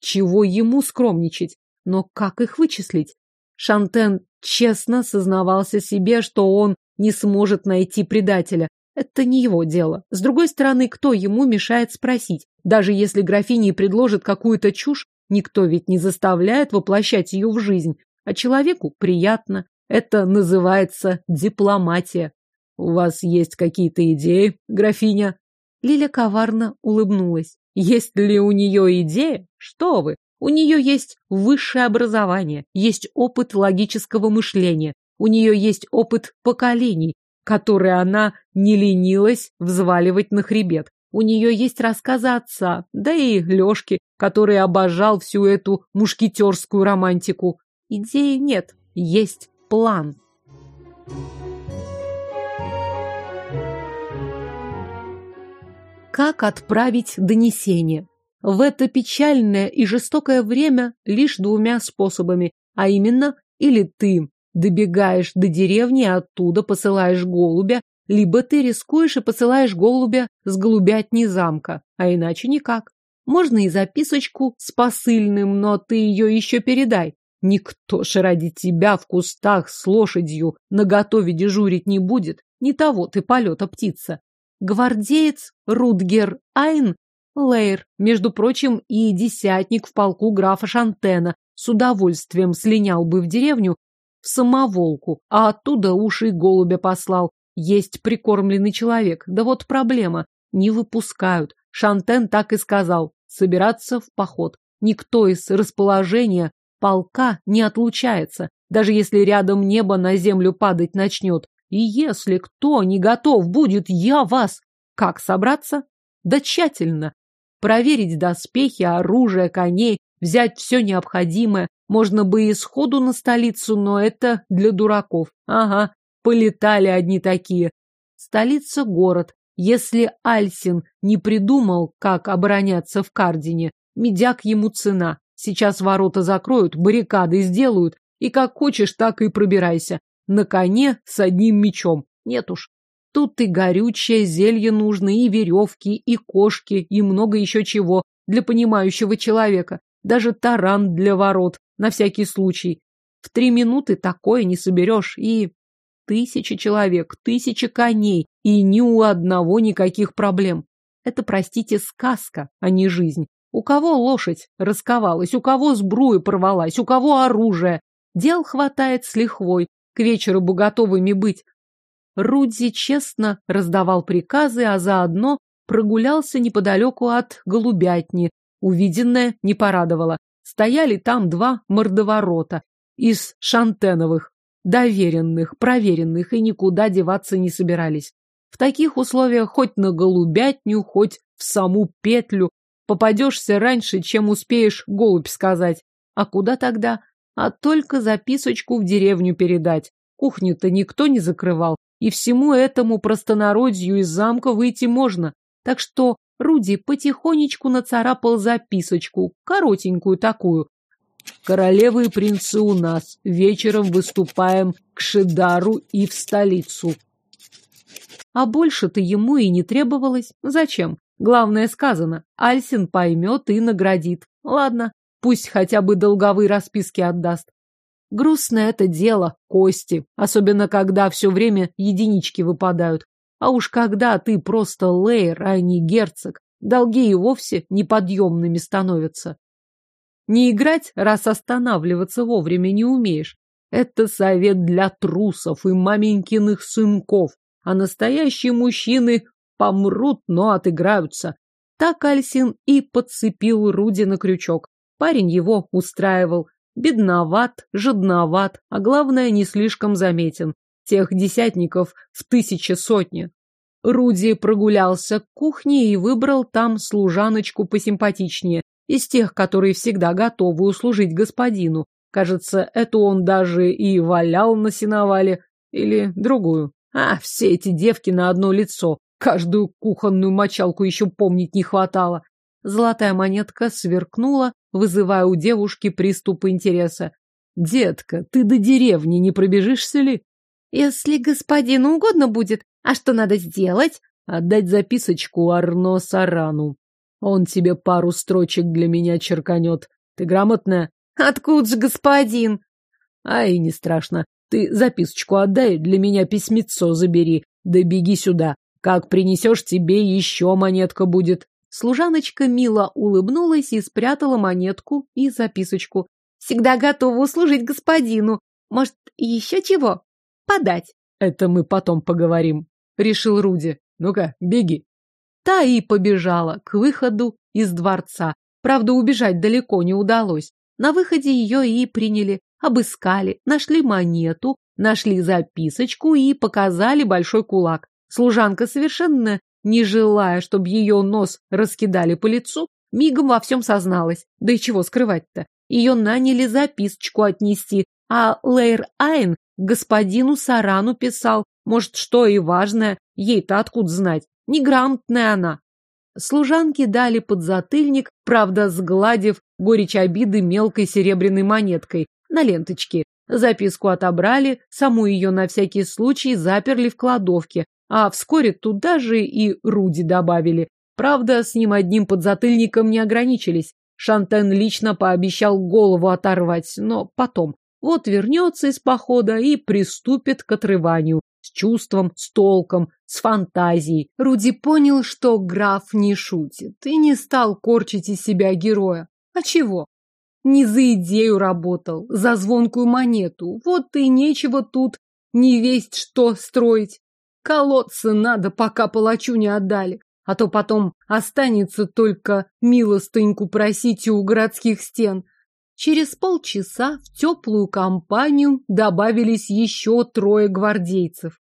[SPEAKER 1] чего ему скромничать? Но как их вычислить? Шантен честно сознавался себе, что он не сможет найти предателя, это не его дело. С другой стороны, кто ему мешает спросить? Даже если графиня предложит какую-то чушь, никто ведь не заставляет воплощать ее в жизнь. А человеку приятно. Это называется дипломатия. У вас есть какие-то идеи, графиня? Лиля коварно улыбнулась. Есть ли у нее идея? Что вы? У нее есть высшее образование, есть опыт логического мышления, у нее есть опыт поколений, который она не ленилась взваливать на хребет. У нее есть рассказы отца, да и Лешки, который обожал всю эту мушкетерскую романтику. Идеи нет, есть план. Как отправить донесение? В это печальное и жестокое время лишь двумя способами, а именно или ты Добегаешь до деревни, оттуда посылаешь голубя, либо ты рискуешь и посылаешь голубя с голубятни замка, а иначе никак. Можно и записочку с посыльным, но ты ее еще передай. Никто же ради тебя в кустах с лошадью наготове дежурить не будет. Не того ты полета птица. Гвардеец Рудгер Айн Лейр, между прочим, и десятник в полку графа Шантена, с удовольствием слинял бы в деревню в самоволку, а оттуда уши голубя послал. Есть прикормленный человек. Да вот проблема. Не выпускают. Шантен так и сказал. Собираться в поход. Никто из расположения полка не отлучается, даже если рядом небо на землю падать начнет. И если кто не готов будет, я вас. Как собраться? Да тщательно. Проверить доспехи, оружие, коней, взять все необходимое, можно бы и сходу на столицу, но это для дураков. Ага, полетали одни такие. Столица – город. Если Альсин не придумал, как обороняться в Кардине, медяк ему цена. Сейчас ворота закроют, баррикады сделают, и как хочешь, так и пробирайся. На коне с одним мечом. Нет уж. Тут и горючее зелье нужно, и веревки, и кошки, и много еще чего для понимающего человека. Даже таран для ворот, на всякий случай. В три минуты такое не соберешь. И тысячи человек, тысячи коней, и ни у одного никаких проблем. Это, простите, сказка, а не жизнь. У кого лошадь расковалась, у кого сбруя порвалась, у кого оружие. Дел хватает с лихвой, к вечеру бы готовыми быть. Руди честно раздавал приказы, а заодно прогулялся неподалеку от голубятни. Увиденное не порадовало. Стояли там два мордоворота из шантеновых, доверенных, проверенных и никуда деваться не собирались. В таких условиях хоть на голубятню, хоть в саму петлю попадешься раньше, чем успеешь голубь сказать. А куда тогда? А только записочку в деревню передать. Кухню-то никто не закрывал, и всему этому простонародью из замка выйти можно. Так что Руди потихонечку нацарапал записочку, коротенькую такую. «Королевы и принцы у нас. Вечером выступаем к Шидару и в столицу. А больше-то ему и не требовалось. Зачем? Главное сказано. Альсин поймет и наградит. Ладно, пусть хотя бы долговые расписки отдаст. Грустное это дело, кости, особенно когда все время единички выпадают. А уж когда ты просто лейер, а не герцог, долги и вовсе неподъемными становятся. Не играть, раз останавливаться вовремя не умеешь. Это совет для трусов и маменькиных сынков а настоящие мужчины помрут, но отыграются. Так Альсин и подцепил Руди на крючок. Парень его устраивал. Бедноват, жадноват, а главное, не слишком заметен. Тех десятников в тысячи сотни. Руди прогулялся к кухне и выбрал там служаночку посимпатичнее, из тех, которые всегда готовы услужить господину. Кажется, эту он даже и валял на сеновале. Или другую. А, все эти девки на одно лицо. Каждую кухонную мочалку еще помнить не хватало. Золотая монетка сверкнула, вызывая у девушки приступ интереса. «Детка, ты до деревни не пробежишься ли?» «Если господину угодно будет, а что надо сделать?» «Отдать записочку Арно Сарану. Он тебе пару строчек для меня черканет. Ты грамотная?» «Откуда же господин?»
[SPEAKER 2] «Ай, не страшно. Ты записочку отдай, для меня письмецо забери, да беги сюда. Как принесешь, тебе еще монетка будет.
[SPEAKER 1] Служаночка мило улыбнулась и спрятала монетку и записочку. Всегда готова услужить господину. Может, еще чего? Подать.
[SPEAKER 2] Это мы потом поговорим, решил Руди. Ну-ка, беги.
[SPEAKER 1] Та и побежала к выходу из дворца. Правда, убежать далеко не удалось. На выходе ее и приняли обыскали, нашли монету, нашли записочку и показали большой кулак. Служанка, совершенно не желая, чтобы ее нос раскидали по лицу, мигом во всем созналась. Да и чего скрывать-то? Ее наняли записочку отнести, а Лейр Айн господину Сарану писал. Может, что и важное, ей-то откуда знать? Неграмотная она. Служанки дали подзатыльник, правда, сгладив горечь обиды мелкой серебряной монеткой, на ленточке. Записку отобрали, саму ее на всякий случай заперли в кладовке, а вскоре туда же и Руди добавили. Правда, с ним одним подзатыльником не ограничились. Шантен лично пообещал голову оторвать, но потом. Вот вернется из похода и приступит к отрыванию. С чувством, с толком, с фантазией. Руди понял, что граф не шутит и не стал корчить из себя героя. А чего? Не за идею работал, за звонкую монету. Вот и нечего тут не весть что строить. Колодцы надо, пока палачу не отдали. А то потом останется только милостыньку просить у городских стен. Через полчаса в теплую компанию добавились еще трое гвардейцев.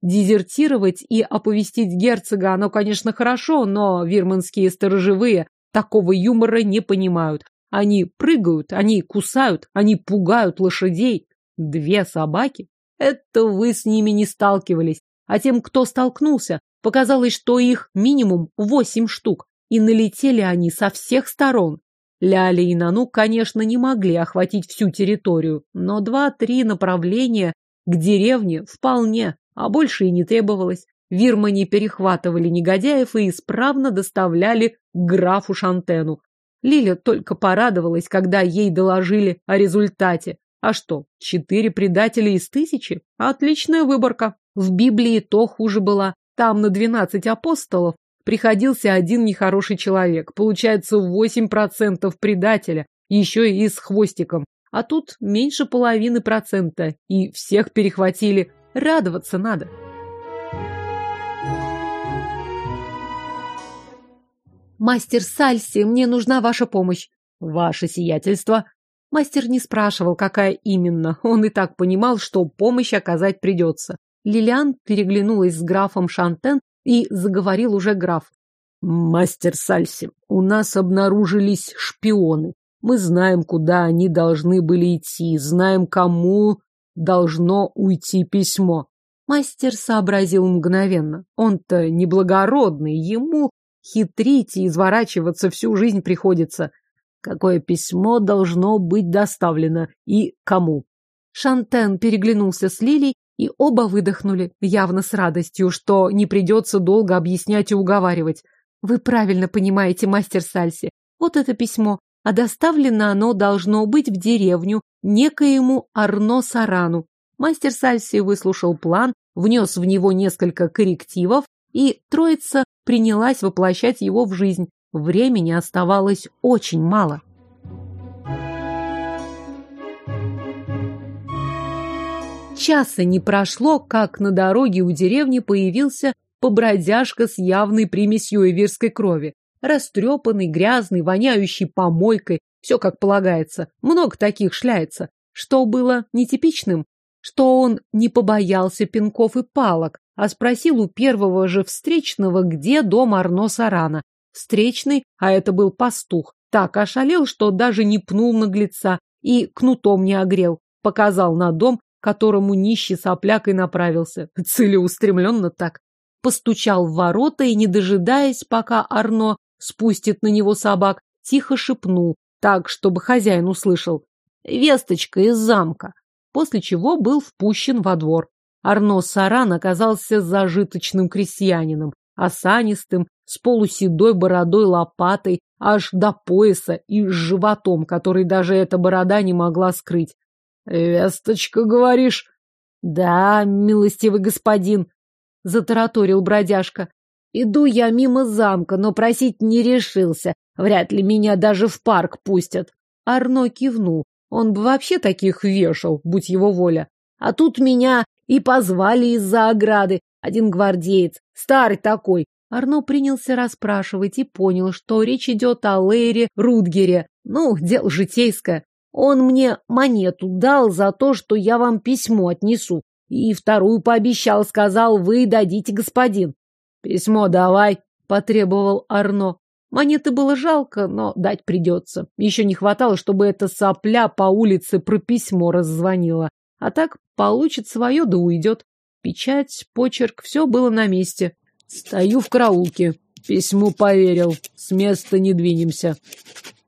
[SPEAKER 1] Дезертировать и оповестить герцога оно, конечно, хорошо, но вирманские сторожевые такого юмора не понимают. Они прыгают, они кусают, они пугают лошадей. Две собаки? Это вы с ними не сталкивались. А тем, кто столкнулся, показалось, что их минимум восемь штук, и налетели они со всех сторон. Ляли и Нану, конечно, не могли охватить всю территорию, но два-три направления к деревне вполне, а больше и не требовалось. Вирмани перехватывали негодяев и исправно доставляли графу Шантену. Лиля только порадовалась, когда ей доложили о результате. А что, четыре предателя из тысячи? Отличная выборка. В Библии то хуже было. Там на 12 апостолов приходился один нехороший человек. Получается восемь процентов предателя, еще и с хвостиком. А тут меньше половины процента, и всех перехватили. Радоваться надо. Мастер Сальси, мне нужна ваша помощь.
[SPEAKER 2] Ваше сиятельство.
[SPEAKER 1] Мастер не спрашивал, какая именно. Он и так понимал, что помощь оказать придется. Лилиан переглянулась с графом Шантен и заговорил уже граф.
[SPEAKER 2] Мастер Сальси, у нас обнаружились шпионы. Мы знаем, куда они должны были идти, знаем, кому должно уйти письмо.
[SPEAKER 1] Мастер сообразил мгновенно. Он-то неблагородный, ему хитрить и изворачиваться всю жизнь приходится.
[SPEAKER 2] Какое письмо должно быть доставлено и кому?
[SPEAKER 1] Шантен переглянулся с Лилей, и оба выдохнули, явно с радостью, что не придется долго объяснять и уговаривать. Вы правильно понимаете, мастер Сальси. Вот это письмо, а доставлено оно должно быть в деревню некоему Арно Сарану. Мастер Сальси выслушал план, внес в него несколько коррективов, и троица принялась воплощать его в жизнь. Времени оставалось очень мало. Часа не прошло, как на дороге у деревни появился побродяжка с явной примесью иверской крови. Растрепанный, грязный, воняющий помойкой, все как полагается. Много таких шляется. Что было нетипичным? Что он не побоялся пинков и палок, а спросил у первого же встречного, где дом Арно Сарана. Встречный, а это был пастух, так ошалел, что даже не пнул наглеца и кнутом не огрел. Показал на дом, которому нищий сопляк и направился. Целеустремленно так. Постучал в ворота и, не дожидаясь, пока Арно спустит на него собак, тихо шепнул, так, чтобы хозяин услышал. «Весточка из замка», после чего был впущен во двор. Арно Саран оказался зажиточным крестьянином, осанистым, с полуседой бородой лопатой, аж до пояса и с животом, который даже эта борода не могла скрыть.
[SPEAKER 2] «Весточка, говоришь?»
[SPEAKER 1] «Да, милостивый господин», — затараторил бродяжка. «Иду я мимо замка, но просить не решился. Вряд ли меня даже в парк пустят». Арно кивнул. Он бы вообще таких вешал, будь его воля. А тут меня и позвали из-за ограды. Один гвардеец, старый такой. Арно принялся расспрашивать и понял, что речь идет о Лейре Рудгере. Ну, дело житейское. Он мне монету дал за то, что я вам письмо отнесу. И вторую пообещал, сказал, вы дадите господин.
[SPEAKER 2] Письмо давай,
[SPEAKER 1] потребовал Арно. Монеты было жалко, но дать придется. Еще не хватало, чтобы эта сопля по улице про письмо раззвонила. А так получит свое, да уйдет. Печать, почерк, все было на месте.
[SPEAKER 2] Стою в караулке. Письму поверил. С места не двинемся.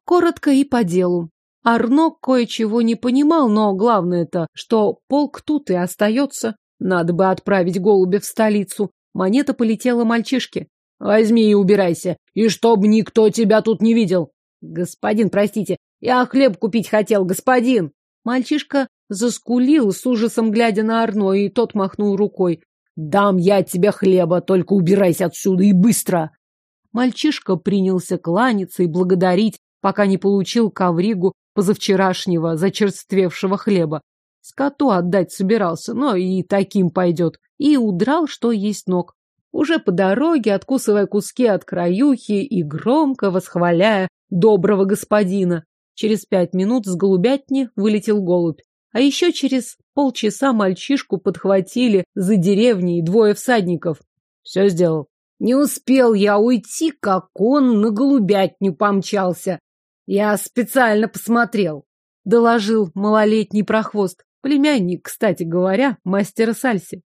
[SPEAKER 1] Коротко и по делу. Арно кое-чего не понимал, но главное-то, что полк тут и остается. Надо бы отправить голубя в столицу. Монета полетела мальчишке.
[SPEAKER 2] Возьми и убирайся, и чтоб никто тебя тут не видел.
[SPEAKER 1] Господин, простите, я хлеб купить хотел, господин. Мальчишка заскулил с ужасом, глядя на Арно, и тот махнул рукой.
[SPEAKER 2] «Дам я тебе хлеба, только убирайся отсюда и быстро!»
[SPEAKER 1] Мальчишка принялся кланяться и благодарить, пока не получил ковригу позавчерашнего зачерствевшего хлеба. Скоту отдать собирался, но и таким пойдет. И удрал, что есть ног. Уже по дороге, откусывая куски от краюхи и громко восхваляя доброго господина. Через пять минут с голубятни вылетел голубь. А еще через полчаса мальчишку подхватили за деревней двое всадников. Все сделал. Не успел я уйти, как он на голубятню помчался. Я специально посмотрел, доложил малолетний прохвост. Племянник, кстати говоря, мастера сальси.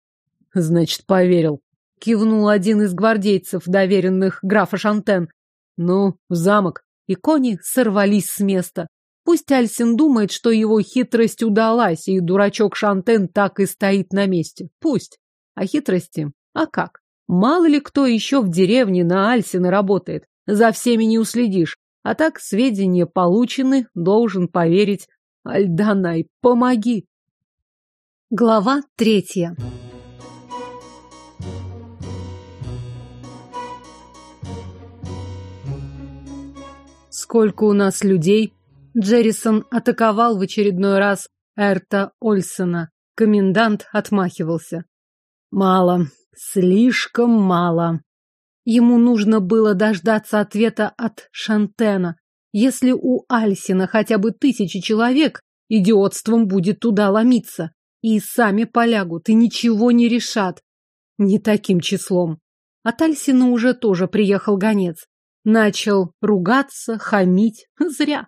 [SPEAKER 2] Значит, поверил.
[SPEAKER 1] Кивнул один из гвардейцев, доверенных графа Шантен.
[SPEAKER 2] Ну, в замок.
[SPEAKER 1] И кони сорвались с места. Пусть Альсин думает, что его хитрость удалась, и дурачок Шантен так и стоит на месте. Пусть. А хитрости? А как? Мало ли кто еще в деревне на Альсина работает. За всеми не уследишь. А так сведения получены, должен поверить. Альданай, помоги. Глава третья. Сколько у нас людей? Джеррисон атаковал в очередной раз Эрта Ольсона. Комендант отмахивался.
[SPEAKER 2] Мало, слишком мало.
[SPEAKER 1] Ему нужно было дождаться ответа от Шантена. Если у Альсина хотя бы тысячи человек, идиотством будет туда ломиться. И сами полягут, и ничего не решат. Не таким числом. От Альсина уже тоже приехал гонец. Начал ругаться, хамить. Зря.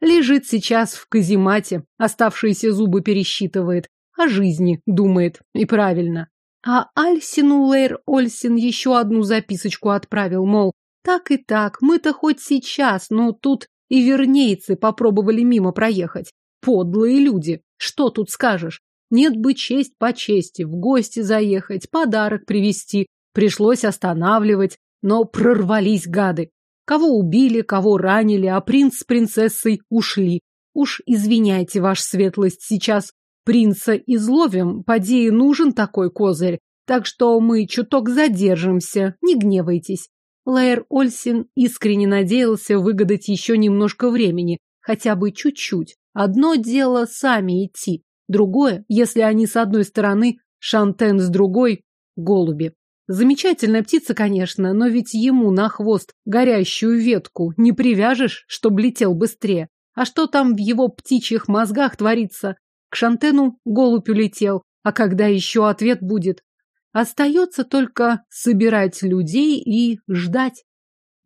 [SPEAKER 1] Лежит сейчас в каземате, оставшиеся зубы пересчитывает, о жизни думает. И правильно. А Альсину Лейр Ольсин еще одну записочку отправил, мол, так и так, мы-то хоть сейчас, но тут и вернейцы попробовали мимо проехать. Подлые люди. Что тут скажешь? Нет бы честь по чести, в гости заехать, подарок привезти. Пришлось останавливать, но прорвались гады. Кого убили, кого ранили, а принц с принцессой ушли. Уж извиняйте, ваша светлость, сейчас принца изловим, поди нужен такой козырь, так что мы чуток задержимся, не гневайтесь. Лаэр Ольсин искренне надеялся выгадать еще немножко времени, хотя бы чуть-чуть. Одно дело сами идти, другое, если они с одной стороны, Шантен с другой — голуби. Замечательная птица, конечно, но ведь ему на хвост горящую ветку не привяжешь, чтоб летел быстрее. А что там в его птичьих мозгах творится? К Шантену голубь улетел, а когда еще ответ будет? Остается только собирать людей и ждать.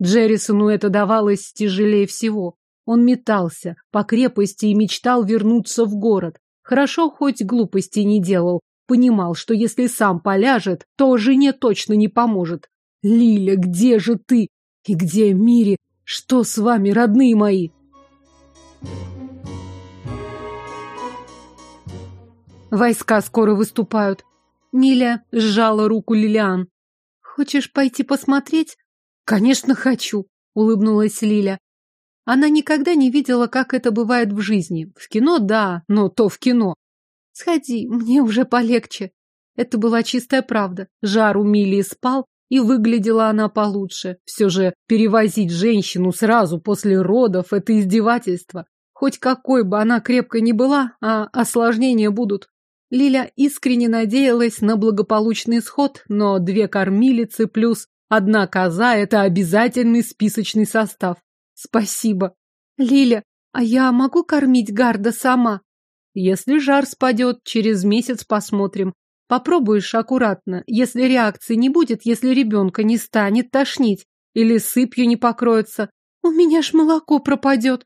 [SPEAKER 1] Джеррисону это давалось тяжелее всего. Он метался по крепости и мечтал вернуться в город. Хорошо, хоть глупостей не делал, Понимал, что если сам поляжет, то жене точно не поможет. Лиля, где же ты? И где Мири? Что с вами, родные мои? Войска скоро выступают. Миля сжала руку Лилиан. Хочешь пойти посмотреть? Конечно, хочу, улыбнулась Лиля. Она никогда не видела, как это бывает в жизни. В кино, да, но то в кино. Сходи, мне уже полегче. Это была чистая правда. Жар у Милии спал, и выглядела она получше. Все же перевозить женщину сразу после родов – это издевательство. Хоть какой бы она крепкой ни была, а осложнения будут. Лиля искренне надеялась на благополучный исход, но две кормилицы плюс одна коза – это обязательный списочный состав. Спасибо. Лиля, а я могу кормить Гарда сама? Если жар спадет, через месяц посмотрим. Попробуешь аккуратно. Если реакции не будет, если ребенка не станет тошнить или сыпью не покроется, у меня ж молоко пропадет.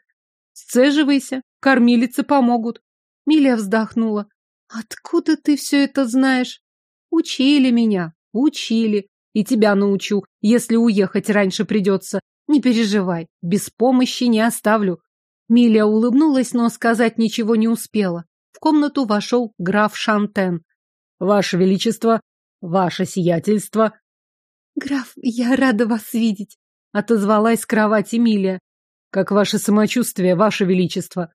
[SPEAKER 1] Сцеживайся, кормилицы помогут. Миля вздохнула. Откуда ты все это знаешь? Учили меня, учили. И тебя научу, если уехать раньше придется. Не переживай, без помощи не оставлю. Миля улыбнулась, но сказать ничего не успела. В комнату вошел граф Шантен. «Ваше Величество, ваше сиятельство!» «Граф, я рада вас видеть!» — отозвалась с кровати Миля. «Как ваше самочувствие, ваше Величество?»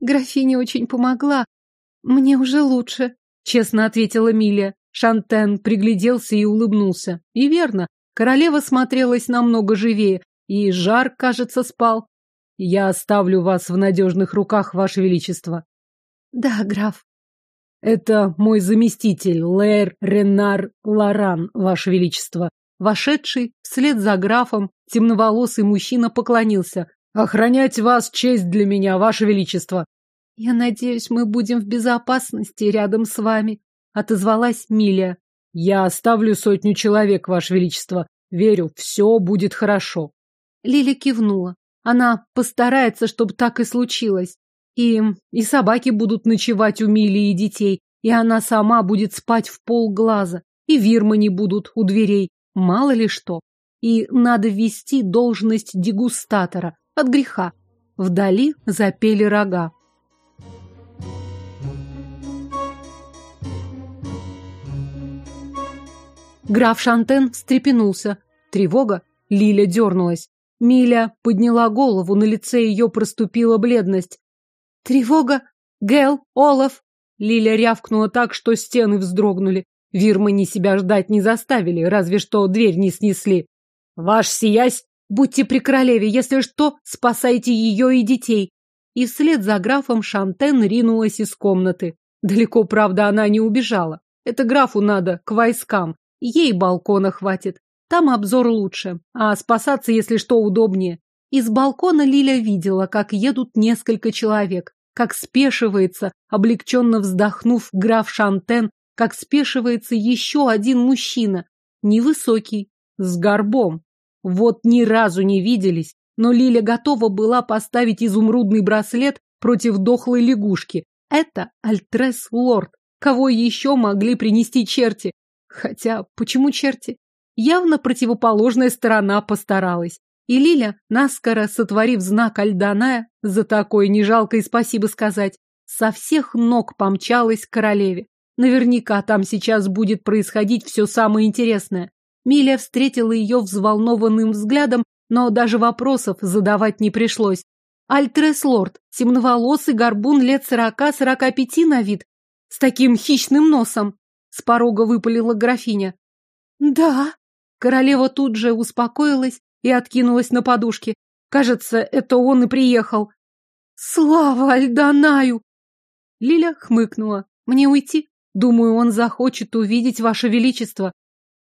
[SPEAKER 1] «Графиня очень помогла. Мне уже лучше», — честно ответила Миля. Шантен пригляделся и улыбнулся. И верно, королева смотрелась намного живее, и жар, кажется, спал. Я оставлю вас в надежных руках, Ваше Величество. Да, граф. Это мой заместитель, Лэр Ренар Лоран, Ваше Величество. Вошедший вслед за графом темноволосый мужчина поклонился. Охранять вас честь для меня, Ваше Величество. Я надеюсь, мы будем в безопасности рядом с вами, отозвалась Милия. Я оставлю сотню человек, Ваше Величество. Верю, все будет хорошо. Лиля кивнула. Она постарается, чтобы так и случилось. И, и собаки будут ночевать у Мили и детей, и она сама будет спать в полглаза, и вирмани будут у дверей, мало ли что. И надо ввести должность дегустатора от греха. Вдали запели рога. Граф Шантен встрепенулся. Тревога. Лиля дернулась. Миля подняла голову, на лице ее проступила бледность. «Тревога! Гел! Олаф!» Лиля рявкнула так, что стены вздрогнули. Вирмани себя ждать не заставили, разве что дверь не снесли. «Ваш сиясь! Будьте при королеве, если что, спасайте ее и детей!» И вслед за графом Шантен ринулась из комнаты. Далеко, правда, она не убежала. Это графу надо, к войскам. Ей балкона хватит. Там обзор лучше, а спасаться, если что, удобнее. Из балкона Лиля видела, как едут несколько человек, как спешивается, облегченно вздохнув, граф Шантен, как спешивается еще один мужчина, невысокий, с горбом. Вот ни разу не виделись, но Лиля готова была поставить изумрудный браслет против дохлой лягушки. Это Альтрес Лорд. Кого еще могли принести черти? Хотя, почему черти? Явно противоположная сторона постаралась. И Лиля, наскоро сотворив знак Альданая, за такое не жалко и спасибо сказать, со всех ног помчалась к королеве. Наверняка там сейчас будет происходить все самое интересное. Миля встретила ее взволнованным взглядом, но даже вопросов задавать не пришлось. Альтрес Лорд, темноволосый горбун лет сорока-сорока пяти на вид, с таким хищным носом. С порога выпалила графиня. Да. Королева тут же успокоилась и откинулась на подушке. Кажется, это он и приехал. Слава Альданаю! Лиля хмыкнула. Мне уйти? Думаю, он захочет увидеть ваше величество.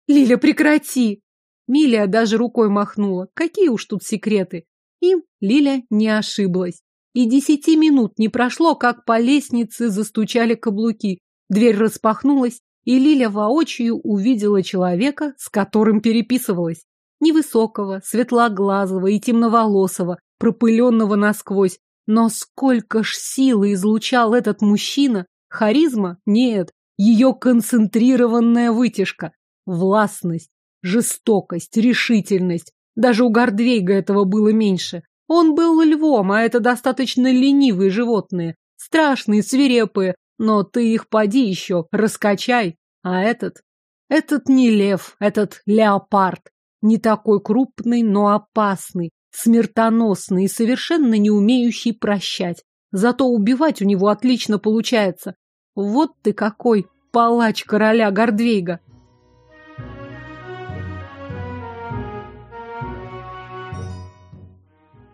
[SPEAKER 1] Лиля, прекрати! Миля даже рукой махнула. Какие уж тут секреты. И Лиля не ошиблась. И десяти минут не прошло, как по лестнице застучали каблуки. Дверь распахнулась, и Лиля воочию увидела человека, с которым переписывалась. Невысокого, светлоглазого и темноволосого, пропыленного насквозь. Но сколько ж силы излучал этот мужчина! Харизма? Нет, ее концентрированная вытяжка. Властность, жестокость, решительность. Даже у Гордвейга этого было меньше. Он был львом, а это достаточно ленивые животные. Страшные, свирепые, но ты их поди еще, раскачай. А этот? Этот не лев, этот леопард. Не такой крупный, но опасный, смертоносный и совершенно не умеющий прощать. Зато убивать у него отлично получается. Вот ты какой, палач короля Гордвейга.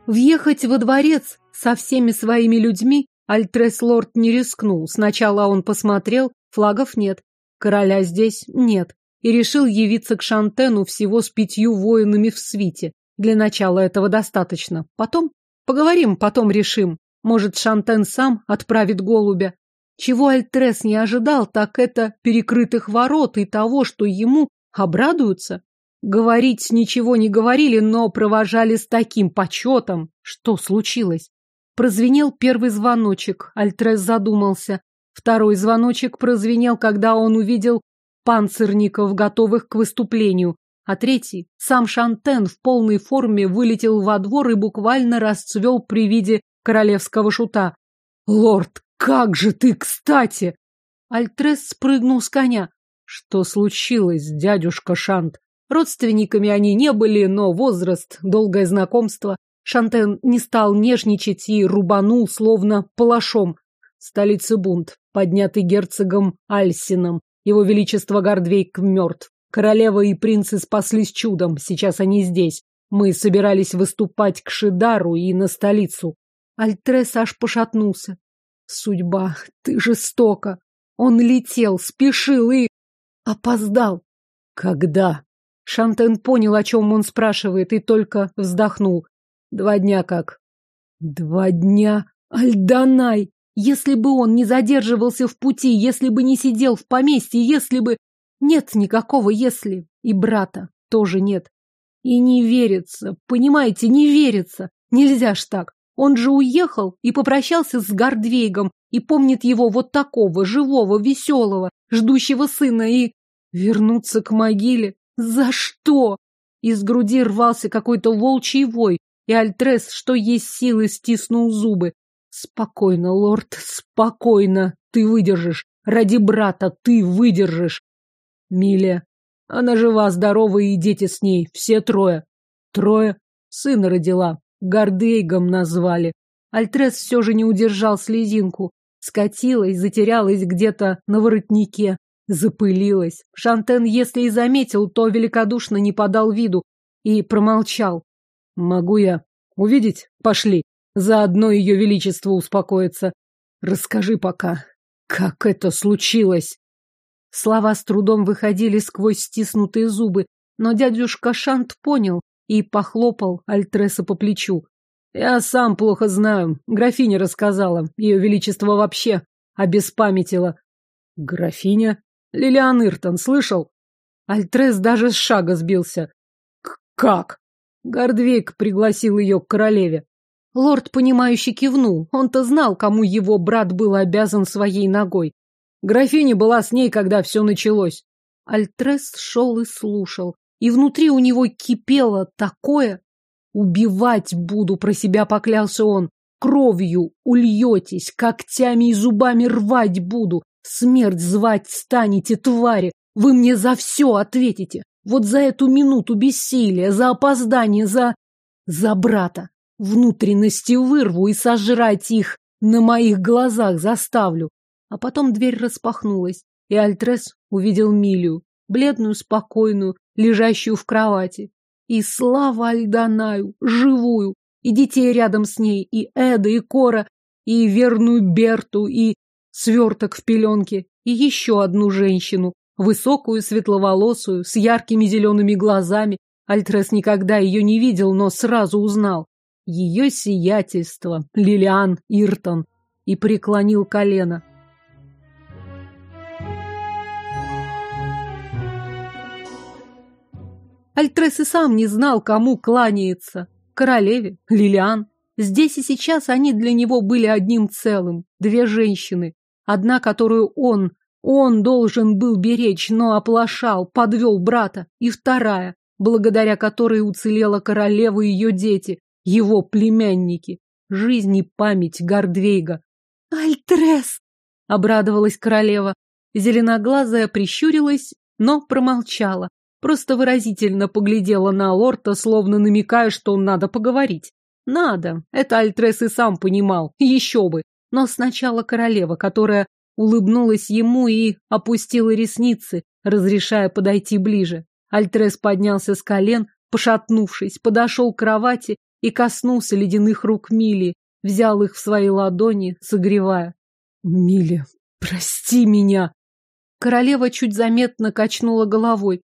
[SPEAKER 1] Въехать во дворец со всеми своими людьми Альтрес Лорд не рискнул. Сначала он посмотрел, флагов нет, короля здесь нет, и решил явиться к Шантену всего с пятью воинами в свите. Для начала этого достаточно. Потом поговорим, потом решим. Может, Шантен сам отправит голубя. Чего Альтрес не ожидал, так это перекрытых ворот и того, что ему обрадуются. Говорить ничего не говорили, но провожали с таким почетом. Что случилось? Прозвенел первый звоночек. Альтрес задумался. Второй звоночек прозвенел, когда он увидел панцирников, готовых к выступлению. А третий, сам Шантен в полной форме вылетел во двор и буквально расцвел при виде королевского шута. «Лорд, как же ты кстати!» Альтрес спрыгнул с коня. «Что случилось, дядюшка Шант?» Родственниками они не были, но возраст, долгое знакомство. Шантен не стал нежничать и рубанул, словно палашом. Столица бунт, поднятый герцогом Альсином. Его величество Гордвейк мертв. Королева и принцы спаслись чудом, сейчас они здесь. Мы собирались выступать к Шидару и на столицу. Альтрес аж пошатнулся. Судьба, ты жестока. Он летел, спешил и... опоздал. Когда? Шантен понял, о чем он спрашивает, и только вздохнул. Два дня как? Два дня? Альданай! Если бы он не задерживался в пути, если бы не сидел в поместье, если бы... Нет никакого «если». И брата тоже нет. И не верится, понимаете, не верится. Нельзя ж так. Он же уехал и попрощался с Гордвейгом и помнит его вот такого, живого, веселого, ждущего сына и... Вернуться к могиле? За что? Из груди рвался какой-то волчий вой, и Альтрес, что есть силы, стиснул зубы. Спокойно, лорд, спокойно. Ты выдержишь. Ради брата ты выдержишь. Миля. Она жива, здорова, и дети с ней. Все трое. Трое. Сына родила. Гордейгом назвали. Альтрес все же не удержал слезинку. Скатилась, затерялась где-то на воротнике. Запылилась. Шантен, если и заметил, то великодушно не подал виду и промолчал. Могу я увидеть? Пошли. Заодно ее величество успокоится. Расскажи пока, как это случилось? Слова с трудом выходили сквозь стиснутые зубы. Но дядюшка Шант понял и похлопал Альтреса по плечу.
[SPEAKER 2] Я сам плохо знаю. Графиня рассказала. Ее величество вообще обеспамятило. Графиня? Лилиан Иртон, слышал? Альтрес даже с шага сбился. как? Гордвейк пригласил ее к королеве.
[SPEAKER 1] Лорд, понимающе кивнул. Он-то знал, кому его брат был обязан своей ногой.
[SPEAKER 2] Графиня была с ней, когда все началось.
[SPEAKER 1] Альтрес шел и слушал. И внутри у него кипело такое. «Убивать буду», — про себя поклялся он. «Кровью ульетесь, когтями и зубами рвать буду. Смерть звать станете, твари. Вы мне за все ответите. Вот за эту минуту бессилия, за опоздание, за... за брата. Внутренности вырву и сожрать их на моих глазах заставлю. А потом дверь распахнулась, и Альтрес увидел Милию, бледную, спокойную, лежащую в кровати. И слава Альданаю, живую, и детей рядом с ней, и Эда, и Кора, и верную Берту, и сверток в пеленке, и еще одну женщину, высокую, светловолосую, с яркими зелеными глазами. Альтрес никогда ее не видел, но сразу узнал. Ее сиятельство, Лилиан Иртон, и преклонил колено. Альтрес и сам не знал, кому кланяется. Королеве, Лилиан. Здесь и сейчас они для него были одним целым. Две женщины. Одна, которую он, он должен был беречь, но оплошал, подвел брата. И вторая, благодаря которой уцелела королева и ее дети, его племянники. Жизнь и память Гордвейга. «Альтрес!» — обрадовалась королева. Зеленоглазая прищурилась, но промолчала. Просто выразительно поглядела на лорда, словно намекая, что надо поговорить. Надо. Это Альтрес и сам понимал. Еще бы. Но сначала королева, которая улыбнулась ему и опустила ресницы, разрешая подойти ближе. Альтрес поднялся с колен, пошатнувшись, подошел к кровати и коснулся ледяных рук Мили, взял их в свои ладони, согревая.
[SPEAKER 2] «Миля, прости меня!»
[SPEAKER 1] Королева чуть заметно качнула головой.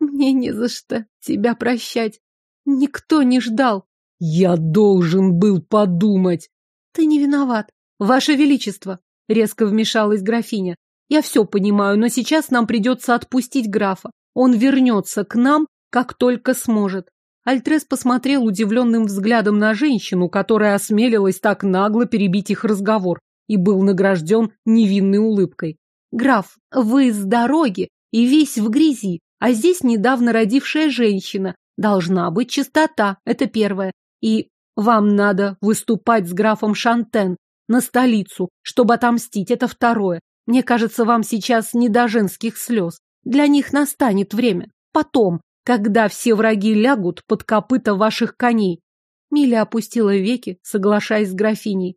[SPEAKER 1] Мне не за что тебя прощать. Никто не ждал.
[SPEAKER 2] Я должен был подумать.
[SPEAKER 1] Ты не виноват. Ваше Величество, резко вмешалась графиня. Я все понимаю, но сейчас нам придется отпустить графа. Он вернется к нам, как только сможет. Альтрес посмотрел удивленным взглядом на женщину, которая осмелилась так нагло перебить их разговор, и был награжден невинной улыбкой. «Граф, вы с дороги и весь в грязи. А здесь недавно родившая женщина. Должна быть чистота, это первое. И вам надо выступать с графом Шантен на столицу, чтобы отомстить, это второе. Мне кажется, вам сейчас не до женских слез. Для них настанет время. Потом, когда все враги лягут под копыта ваших коней. Миля опустила веки, соглашаясь с графиней.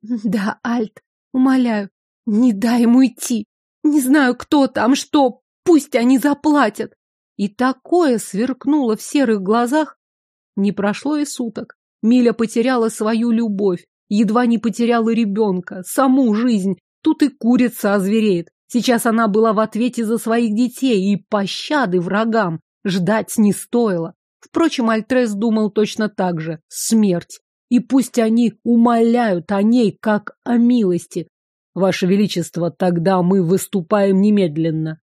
[SPEAKER 1] Да, Альт, умоляю, не дай ему идти. Не знаю, кто там, что, Пусть они заплатят. И такое сверкнуло в серых глазах. Не прошло и суток. Миля потеряла свою любовь, едва не потеряла ребенка, саму жизнь. Тут и курица озвереет. Сейчас она была в ответе за своих детей, и пощады врагам ждать не стоило. Впрочем, Альтрес думал точно так же. Смерть. И пусть они умоляют о ней, как о милости. Ваше Величество, тогда мы выступаем немедленно.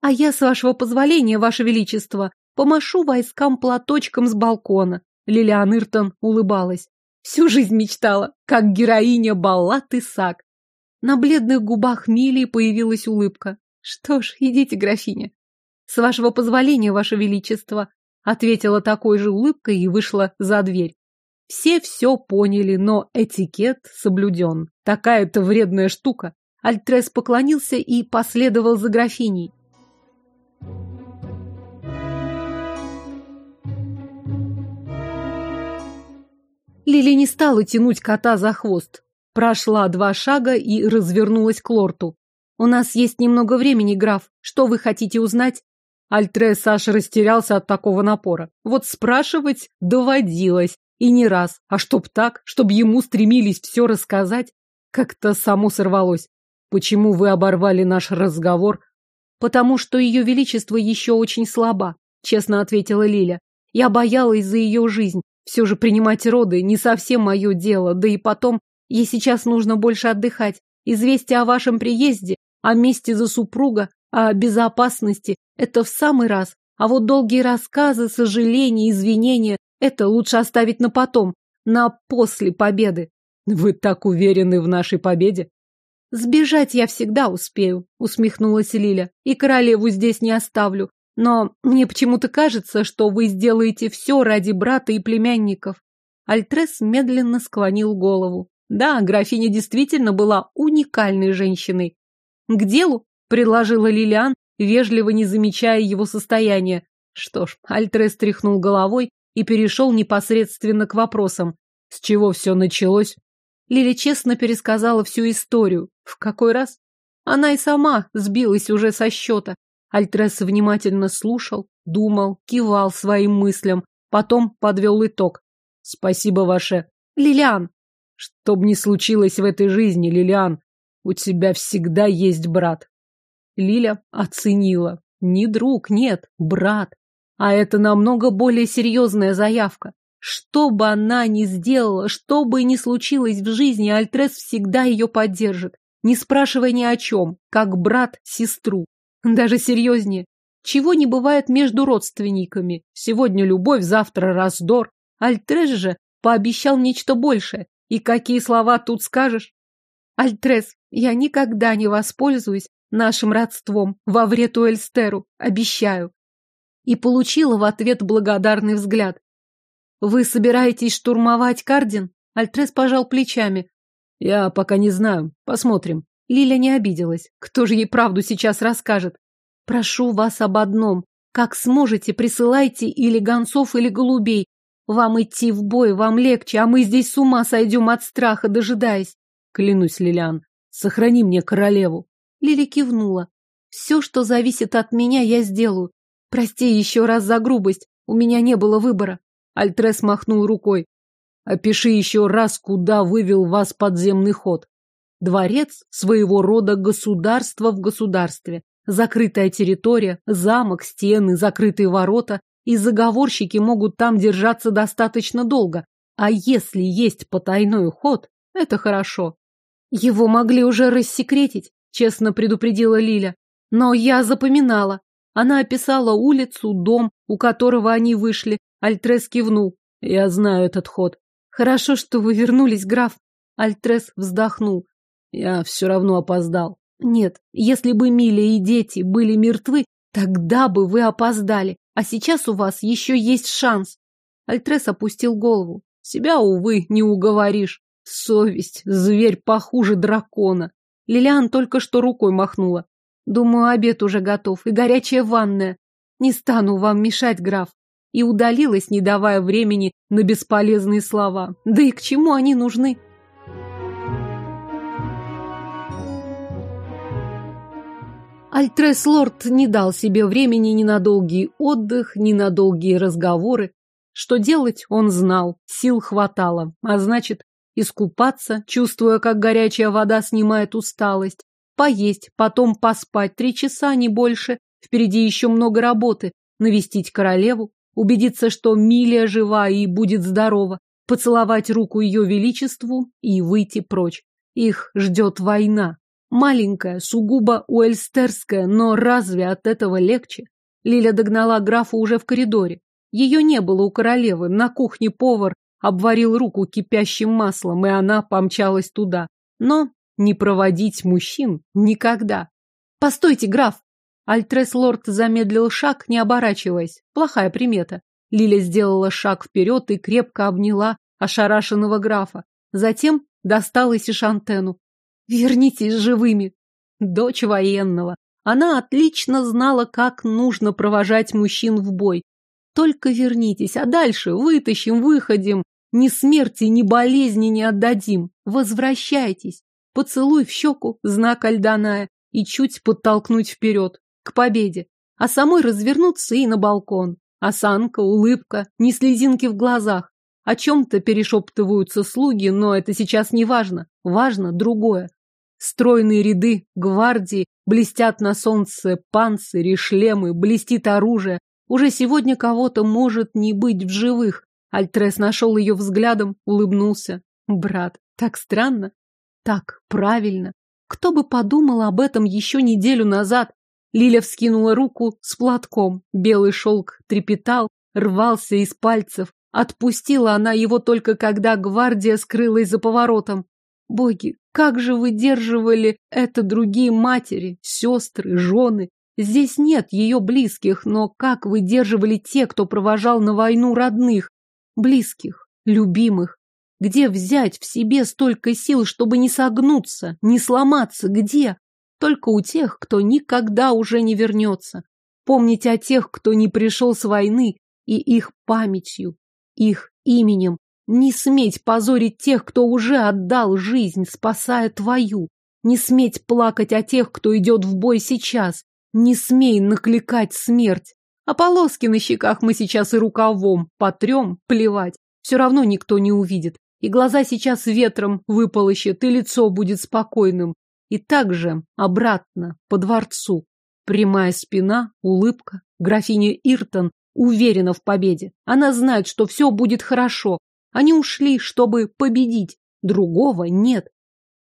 [SPEAKER 1] А я, с вашего позволения, ваше величество, помашу войскам платочком с балкона. Лилиан Иртон улыбалась. Всю жизнь мечтала, как героиня баллад Исаак. На бледных губах Милии появилась улыбка. Что ж, идите, графиня. С вашего позволения, ваше величество, ответила такой же улыбкой и вышла за дверь. Все все поняли, но этикет соблюден. Такая-то вредная штука. Альтрес поклонился и последовал за графиней. Лили не стала тянуть кота за хвост. Прошла два шага и развернулась к лорту. «У нас есть немного времени, граф. Что вы хотите узнать?» Альтре Саша растерялся от такого напора. Вот спрашивать доводилось. И не раз. А чтоб так, чтоб ему стремились все рассказать, как-то само сорвалось. Почему вы оборвали наш разговор? потому что ее величество еще очень слаба. честно ответила Лиля. Я боялась за ее жизнь. Все же принимать роды не совсем мое дело, да и потом ей сейчас нужно больше отдыхать. Известие о вашем приезде, о месте за супруга, о безопасности – это в самый раз. А вот долгие рассказы, сожаления, извинения – это лучше оставить на потом, на после победы.
[SPEAKER 2] Вы так уверены в нашей победе?
[SPEAKER 1] Сбежать я всегда успею, усмехнулась Лиля, и королеву здесь не оставлю. Но мне почему-то кажется, что вы сделаете все ради брата и племянников. Альтрес медленно склонил голову. Да, графиня действительно была уникальной женщиной. К делу, предложила Лилиан, вежливо не замечая его состояния. Что ж, Альтрес тряхнул головой и перешел непосредственно к вопросам. С чего все началось? Лиля честно пересказала всю историю. В какой раз? Она и сама сбилась уже со счета. Альтрес внимательно слушал, думал, кивал своим мыслям, потом подвел итог. Спасибо ваше. Лилиан. Что бы ни случилось в этой жизни, Лилиан, у тебя всегда есть брат. Лиля оценила. Не друг, нет, брат. А это намного более серьезная заявка. Что бы она ни сделала, что бы ни случилось в жизни, Альтрес всегда ее поддержит, не спрашивая ни о чем, как брат сестру. Даже серьезнее. Чего не бывает между родственниками. Сегодня любовь, завтра раздор. Альтрес же пообещал нечто большее. И какие слова тут скажешь? Альтрес, я никогда не воспользуюсь нашим родством во вред Уэльстеру, обещаю. И получила в ответ благодарный взгляд. Вы собираетесь штурмовать Кардин? Альтрес пожал плечами.
[SPEAKER 2] Я пока не знаю. Посмотрим.
[SPEAKER 1] Лиля не обиделась. Кто же ей правду сейчас расскажет? Прошу вас об одном. Как сможете, присылайте или гонцов, или голубей. Вам идти в бой, вам легче, а мы здесь с ума сойдем от страха, дожидаясь.
[SPEAKER 2] Клянусь, Лилиан, сохрани мне королеву.
[SPEAKER 1] Лили кивнула. Все, что зависит от меня, я сделаю. Прости еще раз за грубость. У меня не было выбора.
[SPEAKER 2] Альтрес махнул рукой. Опиши еще раз, куда вывел вас подземный ход. Дворец своего рода государство в государстве. Закрытая территория, замок, стены, закрытые ворота, и заговорщики могут там держаться достаточно долго. А если есть потайной ход, это хорошо. Его могли уже рассекретить, честно предупредила Лиля. Но я запоминала. Она описала улицу, дом, у которого они вышли. Альтрес кивнул. Я знаю этот ход. Хорошо, что вы вернулись, граф. Альтрес вздохнул. Я все равно опоздал. Нет, если бы Миля и дети были мертвы, тогда бы вы опоздали. А сейчас у вас еще есть шанс. Альтрес опустил голову. Себя, увы, не уговоришь. Совесть, зверь похуже дракона. Лилиан только что рукой махнула. Думаю, обед уже готов и горячая ванная. Не стану вам мешать, граф. И удалилась, не давая времени на бесполезные слова. Да и к чему они нужны? Альтрес Лорд не дал себе времени ни на долгий отдых, ни на долгие разговоры. Что делать, он знал, сил хватало, а значит, искупаться, чувствуя, как горячая вода снимает усталость, поесть, потом поспать три часа, не больше. Впереди еще много работы. Навестить королеву, убедиться, что Милия жива и будет здорова, поцеловать руку ее величеству и выйти прочь. Их ждет война. Маленькая, сугубо уэльстерская, но разве от этого легче? Лиля догнала графа уже в коридоре. Ее не было у королевы, на кухне повар обварил руку кипящим маслом, и она помчалась туда. Но не проводить мужчин никогда. Постойте, граф! Альтрес-лорд замедлил шаг, не оборачиваясь. Плохая примета. Лиля сделала шаг вперед и крепко обняла ошарашенного графа. Затем досталась и Шантену. Вернитесь живыми. Дочь военного. Она отлично знала, как нужно провожать мужчин в бой. Только вернитесь, а дальше вытащим, выходим. Ни смерти, ни болезни не отдадим. Возвращайтесь. Поцелуй в щеку, знак Альданая, и чуть подтолкнуть вперед, к победе. А самой развернуться и на балкон. Осанка, улыбка, ни слезинки в глазах. О чем-то перешептываются слуги, но это сейчас не важно. Важно другое. Стройные ряды гвардии, блестят на солнце панцири, шлемы, блестит оружие.
[SPEAKER 1] Уже сегодня кого-то может не быть в живых. Альтрес нашел ее взглядом, улыбнулся. Брат, так странно. Так правильно. Кто бы подумал об этом еще неделю назад? Лиля вскинула руку с платком. Белый шелк трепетал, рвался из пальцев. Отпустила она его только когда гвардия скрылась за поворотом. Боги, как же выдерживали это другие матери, сестры, жены? Здесь нет ее близких, но как выдерживали те, кто провожал на войну родных, близких, любимых? Где взять в себе столько сил, чтобы не согнуться, не сломаться? Где? Только у тех, кто никогда уже не вернется. Помнить о тех, кто не пришел с войны, и их памятью, их именем. Не сметь позорить тех, кто уже отдал жизнь, спасая твою. Не сметь плакать о тех, кто идет в бой сейчас. Не смей накликать смерть. А полоски на щеках мы сейчас и рукавом потрем, плевать. Все равно никто не увидит. И глаза сейчас ветром выполощет, и лицо будет спокойным. И также обратно, по дворцу. Прямая спина, улыбка. Графиня Иртон уверена в победе. Она знает, что все будет хорошо. Они ушли, чтобы победить. Другого нет.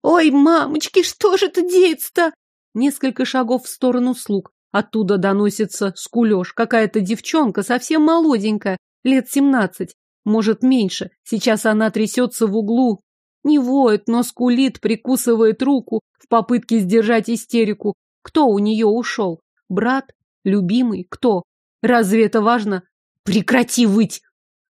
[SPEAKER 1] «Ой, мамочки, что же это деется-то?» Несколько шагов в сторону слуг. Оттуда доносится скулеж. Какая-то девчонка, совсем молоденькая, лет семнадцать, может меньше. Сейчас она трясется в углу. Не воет, но скулит, прикусывает руку в попытке сдержать истерику. Кто у нее ушел? Брат? Любимый? Кто? Разве это важно? Прекрати выть!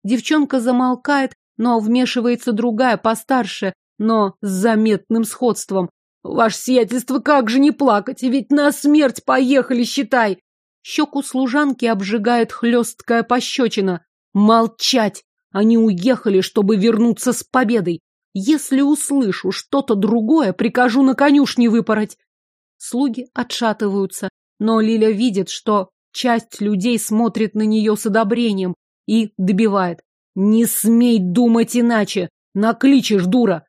[SPEAKER 1] Девчонка замолкает, но вмешивается другая, постарше, но с заметным сходством. Ваше сиятельство, как же не плакать, ведь на смерть поехали, считай. Щеку служанки обжигает хлесткая пощечина. Молчать! Они уехали, чтобы вернуться с победой. Если услышу что-то другое, прикажу на конюшне выпороть. Слуги отшатываются, но Лиля видит, что часть людей смотрит на нее с одобрением и добивает. «Не смей думать иначе! Накличешь, дура!»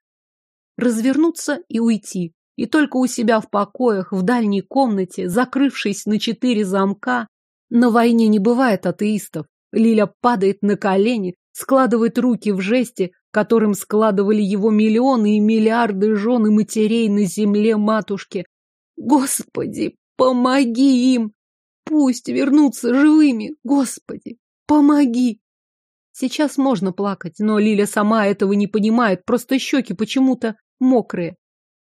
[SPEAKER 1] Развернуться и уйти. И только у себя в покоях, в дальней комнате, закрывшись на четыре замка, на войне не бывает атеистов. Лиля падает на колени, складывает руки в жесте, которым складывали его миллионы и миллиарды жен и матерей на земле матушки. Господи, помоги им! Пусть вернутся живыми! Господи, помоги! Сейчас можно плакать, но Лиля сама этого не понимает, просто щеки почему-то мокрые.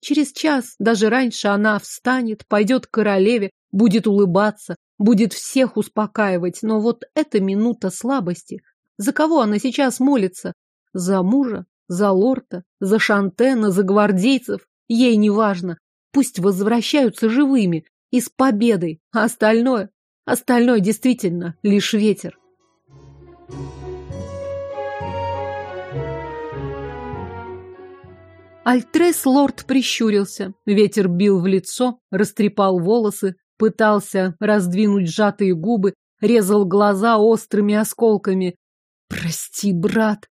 [SPEAKER 1] Через час, даже раньше, она встанет, пойдет к королеве, будет улыбаться, будет всех успокаивать, но вот эта минута слабости. За кого она сейчас молится? За мужа? За лорта? За Шантена? За гвардейцев? Ей не важно. Пусть возвращаются живыми и с победой, а остальное? Остальное действительно лишь ветер. Альтрес лорд прищурился. Ветер бил в лицо, растрепал волосы, пытался раздвинуть сжатые губы, резал глаза острыми осколками. «Прости, брат,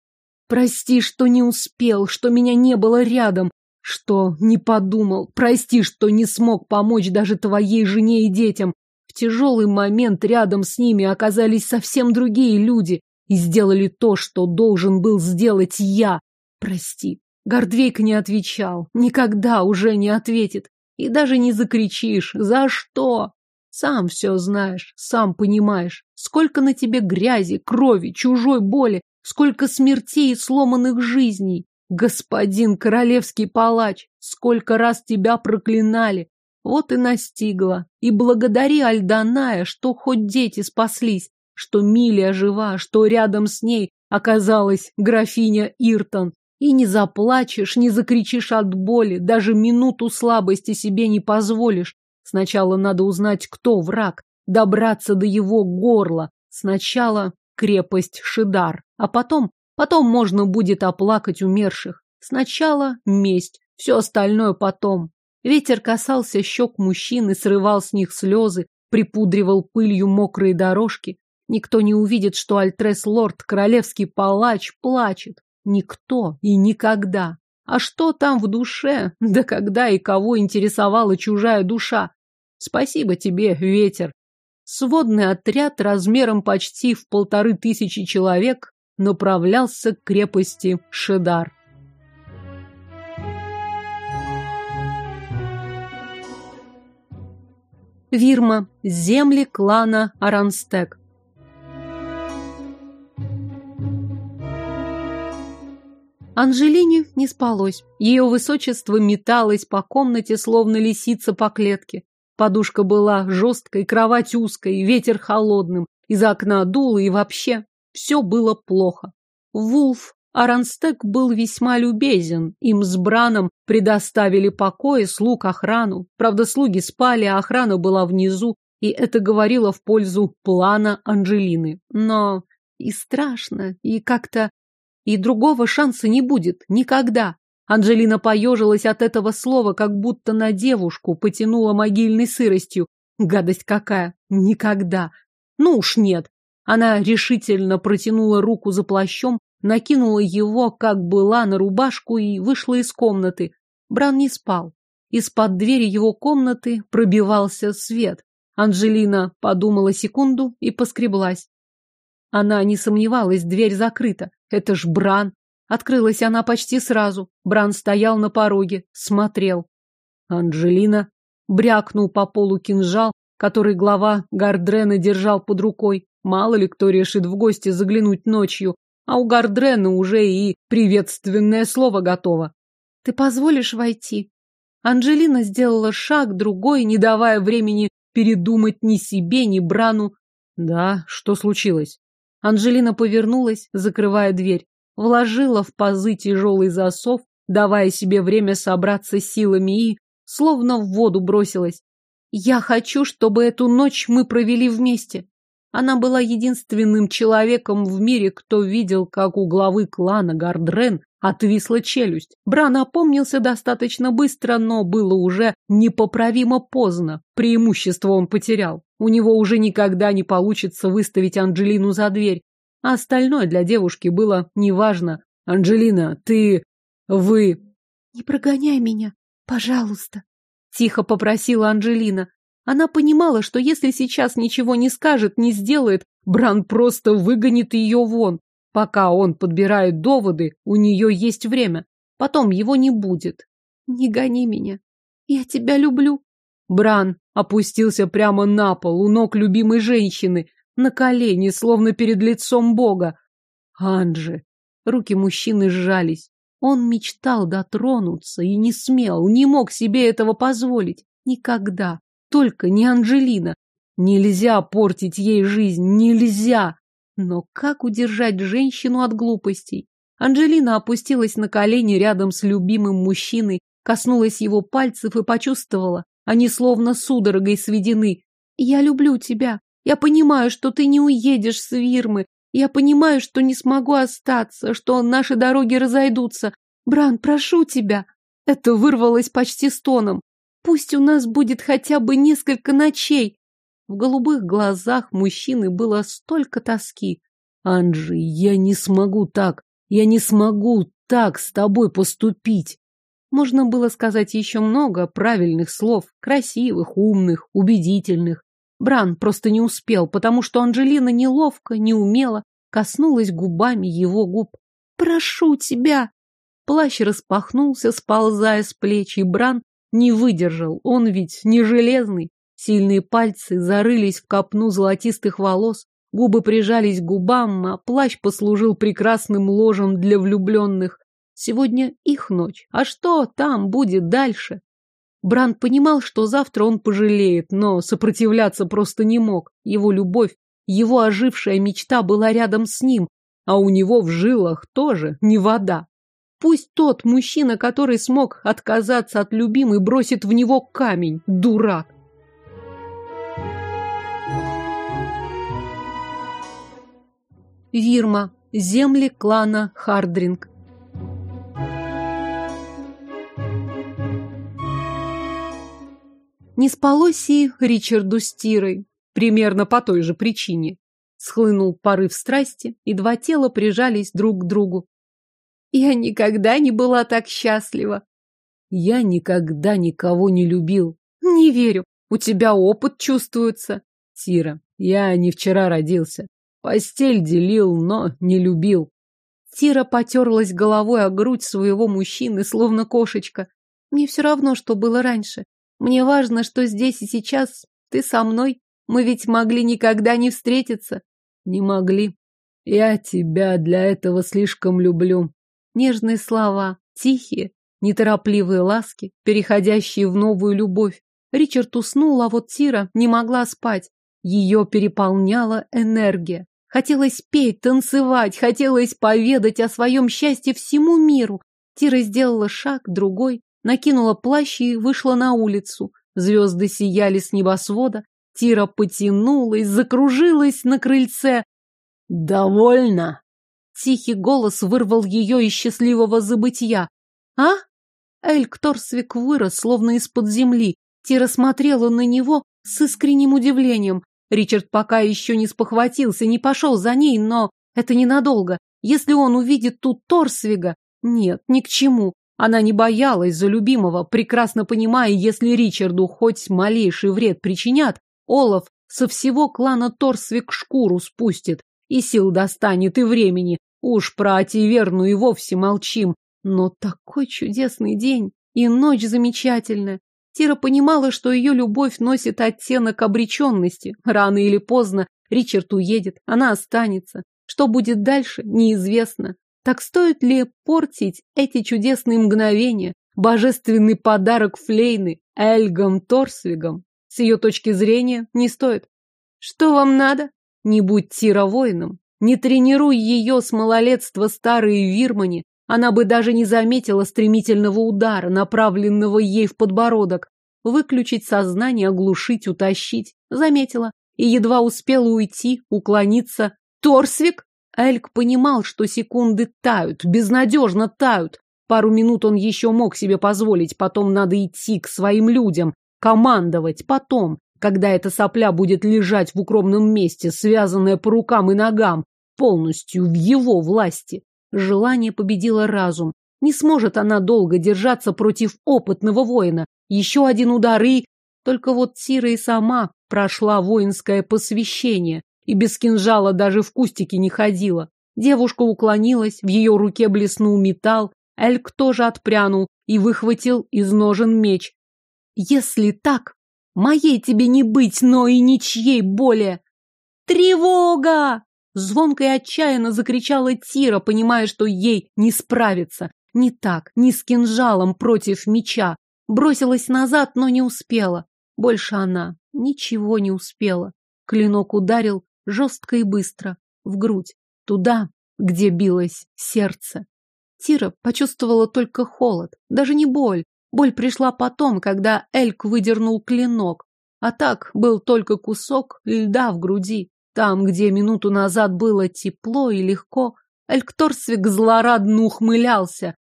[SPEAKER 1] прости, что не успел, что меня не было рядом, что не подумал, прости, что не смог помочь даже твоей жене и детям. В тяжелый момент рядом с ними оказались совсем другие люди и сделали то, что должен был сделать я. Прости, Гордвейк не отвечал, никогда уже не ответит. И даже не закричишь. За что? Сам все знаешь, сам понимаешь. Сколько на тебе грязи, крови, чужой боли, сколько смертей и сломанных жизней. Господин королевский палач, сколько раз тебя проклинали. Вот и настигла. И благодари Альданая, что хоть дети спаслись, что Милия жива, что рядом с ней оказалась графиня Иртон. И не заплачешь, не закричишь от боли, даже минуту слабости себе не позволишь. Сначала надо узнать, кто враг, добраться до его горла. Сначала крепость Шидар, а потом, потом можно будет оплакать умерших. Сначала месть, все остальное потом. Ветер касался щек мужчин и срывал с них слезы, припудривал пылью мокрые дорожки. Никто не увидит, что Альтрес-лорд, королевский палач, плачет. Никто и никогда. А что там в душе? Да когда и кого интересовала чужая душа? Спасибо тебе, ветер. сводный отряд размером почти в полторы тысячи человек направлялся к крепости Шедар. Вирма. Земли клана Аранстек. Анжелине не спалось. Ее высочество металось по комнате, словно лисица по клетке. Подушка была жесткой, кровать узкой, ветер холодным, из окна дуло и вообще все было плохо. Вулф Аранстек был весьма любезен. Им с Браном предоставили покои, слуг, охрану. Правда, слуги спали, а охрана была внизу, и это говорило в пользу плана Анжелины. Но и страшно, и как-то... И другого шанса не будет. Никогда. Анжелина поежилась от этого слова, как будто на девушку потянула могильной сыростью. Гадость какая! Никогда! Ну уж нет! Она решительно протянула руку за плащом, накинула его, как была, на рубашку и вышла из комнаты. Бран не спал. Из-под двери его комнаты пробивался свет. Анжелина подумала секунду и поскреблась. Она не сомневалась, дверь закрыта. Это ж Бран. Открылась она почти сразу. Бран стоял на пороге, смотрел. Анжелина брякнул по полу кинжал, который глава Гардрена держал под рукой. Мало ли кто решит в гости заглянуть ночью, а у Гардрена уже и приветственное слово готово. Ты позволишь войти? Анжелина сделала шаг другой, не давая времени передумать ни себе, ни Брану. Да, что случилось? Анжелина повернулась, закрывая дверь, вложила в пазы тяжелый засов, давая себе время собраться силами и, словно в воду бросилась. Я хочу, чтобы эту ночь мы провели вместе. Она была единственным человеком в мире, кто видел, как у главы клана Гардрен отвисла челюсть. Бран опомнился достаточно быстро, но было уже непоправимо поздно. Преимущество он потерял. У него уже никогда не получится выставить Анджелину за дверь. А остальное для девушки было неважно. «Анджелина, ты... вы...» «Не прогоняй меня, пожалуйста», — тихо попросила Анджелина. Она понимала, что если сейчас ничего не скажет, не сделает, Бран просто выгонит ее вон. Пока он подбирает доводы, у нее есть время. Потом его не будет. Не гони меня. Я тебя люблю. Бран опустился прямо на пол у ног любимой женщины, на колени, словно перед лицом Бога. Анжи. Руки мужчины сжались. Он мечтал дотронуться и не смел, не мог себе этого позволить. Никогда. Только не Анжелина. Нельзя портить ей жизнь, нельзя. Но как удержать женщину от глупостей? Анжелина опустилась на колени рядом с любимым мужчиной, коснулась его пальцев и почувствовала, они словно судорогой сведены. «Я люблю тебя. Я понимаю, что ты не уедешь с Вирмы. Я понимаю, что не смогу остаться, что наши дороги разойдутся. Бран, прошу тебя». Это вырвалось почти стоном. Пусть у нас будет хотя бы несколько ночей. В голубых глазах мужчины было столько тоски. Анжи, я не смогу так. Я не смогу так с тобой поступить. Можно было сказать еще много правильных слов, красивых, умных, убедительных. Бран просто не успел, потому что Анжелина неловко, неумело коснулась губами его губ. «Прошу тебя!» Плащ распахнулся, сползая с плеч, и Бран не выдержал, он ведь не железный. Сильные пальцы зарылись в копну золотистых волос, губы прижались к губам, а плащ послужил прекрасным ложем для влюбленных. Сегодня их ночь. А что там будет дальше? Бранд понимал, что завтра он пожалеет, но сопротивляться просто не мог. Его любовь, его ожившая мечта была рядом с ним, а у него в жилах тоже не вода. Пусть тот мужчина, который смог отказаться от любимой, бросит в него камень, дурак. Вирма. Земли клана Хардринг. Не спалось и Ричарду с примерно по той же причине. Схлынул порыв страсти, и два тела прижались друг к другу. Я никогда не была так счастлива. Я никогда никого не любил. Не верю. У тебя опыт чувствуется.
[SPEAKER 2] Тира, я не вчера родился. Постель делил, но не любил.
[SPEAKER 1] Тира потерлась головой о грудь своего мужчины, словно кошечка. Мне все равно, что было раньше. Мне важно, что здесь и сейчас ты со мной. Мы ведь могли никогда не встретиться.
[SPEAKER 2] Не могли. Я тебя для этого слишком люблю.
[SPEAKER 1] Нежные слова, тихие, неторопливые ласки, переходящие в новую любовь. Ричард уснул, а вот Тира не могла спать. Ее переполняла энергия. Хотелось петь, танцевать, хотелось поведать о своем счастье всему миру. Тира сделала шаг, другой, накинула плащ и вышла на улицу. Звезды сияли с небосвода. Тира потянулась, закружилась на крыльце.
[SPEAKER 2] «Довольно!»
[SPEAKER 1] Тихий голос вырвал ее из счастливого забытья. «А?» Эльк Торсвик вырос, словно из-под земли. Тира смотрела на него с искренним удивлением. Ричард пока еще не спохватился, не пошел за ней, но это ненадолго. Если он увидит тут Торсвига... Нет, ни к чему. Она не боялась за любимого, прекрасно понимая, если Ричарду хоть малейший вред причинят, Олаф со всего клана Торсвик шкуру спустит, и сил достанет, и времени. Уж про Ативерну и вовсе молчим. Но такой чудесный день, и ночь замечательная. Тира понимала, что ее любовь носит оттенок обреченности. Рано или поздно Ричард уедет, она останется. Что будет дальше, неизвестно. Так стоит ли портить эти чудесные мгновения, божественный подарок Флейны, Эльгом Торсвигом? С ее точки зрения, не стоит. Что вам надо? Не будь Тира воином, не тренируй ее с малолетства старые вирмани, она бы даже не заметила стремительного удара, направленного ей в подбородок. Выключить сознание, оглушить, утащить. Заметила. И едва успела уйти, уклониться. Торсвик? Эльк понимал, что секунды тают, безнадежно тают. Пару минут он еще мог себе позволить, потом надо идти к своим людям, командовать, потом, когда эта сопля будет лежать в укромном месте, связанная по рукам и ногам, полностью в его власти. Желание победило разум. Не сможет она долго держаться против опытного воина. Еще один удар и... Только вот Тира и сама прошла воинское посвящение и без кинжала даже в кустике не ходила. Девушка уклонилась, в ее руке блеснул металл, Эльк тоже отпрянул и выхватил из ножен меч. «Если так, моей тебе не быть, но и ничьей более!» «Тревога!» Звонко и отчаянно закричала Тира, понимая, что ей не справиться. Не так, не с кинжалом против меча. Бросилась назад, но не успела. Больше она ничего не успела. Клинок ударил жестко и быстро, в грудь, туда, где билось сердце. Тира почувствовала только холод, даже не боль. Боль пришла потом, когда Эльк выдернул клинок. А так был только кусок льда в груди. Там, где минуту назад было тепло и легко, Элькторсвик злорадно ухмылялся.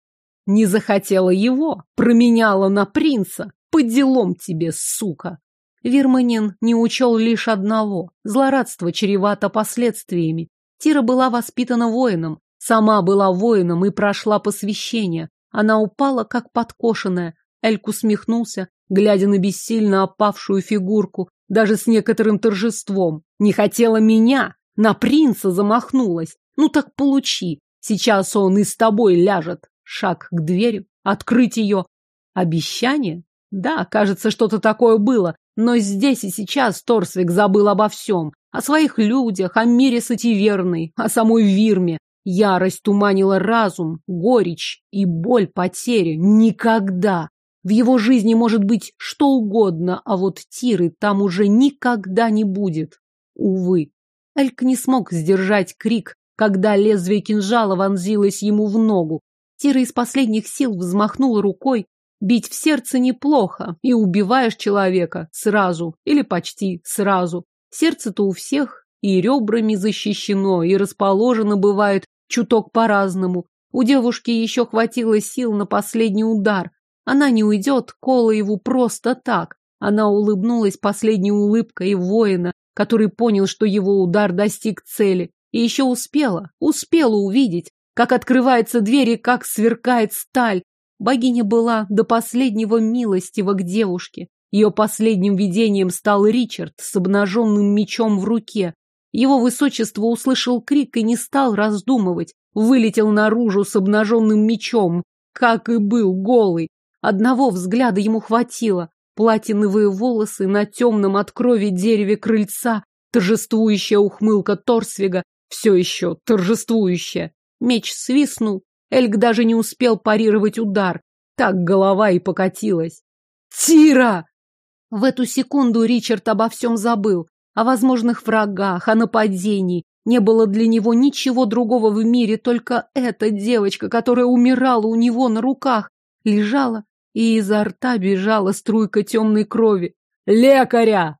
[SPEAKER 1] Не захотела его, променяла на принца. По делам тебе, сука! Вирманин не учел лишь одного. Злорадство чревато последствиями. Тира была воспитана воином. Сама была воином и прошла посвящение. Она упала, как подкошенная. Эльк усмехнулся, глядя на бессильно опавшую фигурку, даже с некоторым торжеством. Не хотела меня, на принца замахнулась. Ну так получи. Сейчас он и с тобой ляжет. Шаг к двери, открыть ее. Обещание? Да, кажется, что-то такое было. Но здесь и сейчас Торсвик забыл обо всем. О своих людях, о мире сативерной, о самой Вирме. Ярость туманила разум, горечь и боль потери. Никогда, в его жизни может быть что угодно, а вот Тиры там уже никогда не будет. Увы. Эльк не смог сдержать крик, когда лезвие кинжала вонзилось ему в ногу. Тира из последних сил взмахнула рукой. Бить в сердце неплохо, и убиваешь человека сразу или почти сразу. Сердце-то у всех и ребрами защищено, и расположено бывает чуток по-разному. У девушки еще хватило сил на последний удар, она не уйдет Колоеву просто так. Она улыбнулась последней улыбкой воина, который понял, что его удар достиг цели. И еще успела, успела увидеть, как открывается дверь и как сверкает сталь. Богиня была до последнего милостива к девушке. Ее последним видением стал Ричард с обнаженным мечом в руке. Его высочество услышал крик и не стал раздумывать. Вылетел наружу с обнаженным мечом, как и был голый. Одного взгляда ему хватило. Платиновые волосы на темном от крови дереве крыльца, торжествующая ухмылка Торсвига, все еще торжествующая. Меч свистнул, Эльк даже не успел парировать удар. Так голова и покатилась. «Тира!» В эту секунду Ричард обо всем забыл. О возможных врагах, о нападении. Не было для него ничего другого в мире, только эта девочка, которая умирала у него на руках, лежала, и изо рта бежала струйка темной крови. «Лекаря!»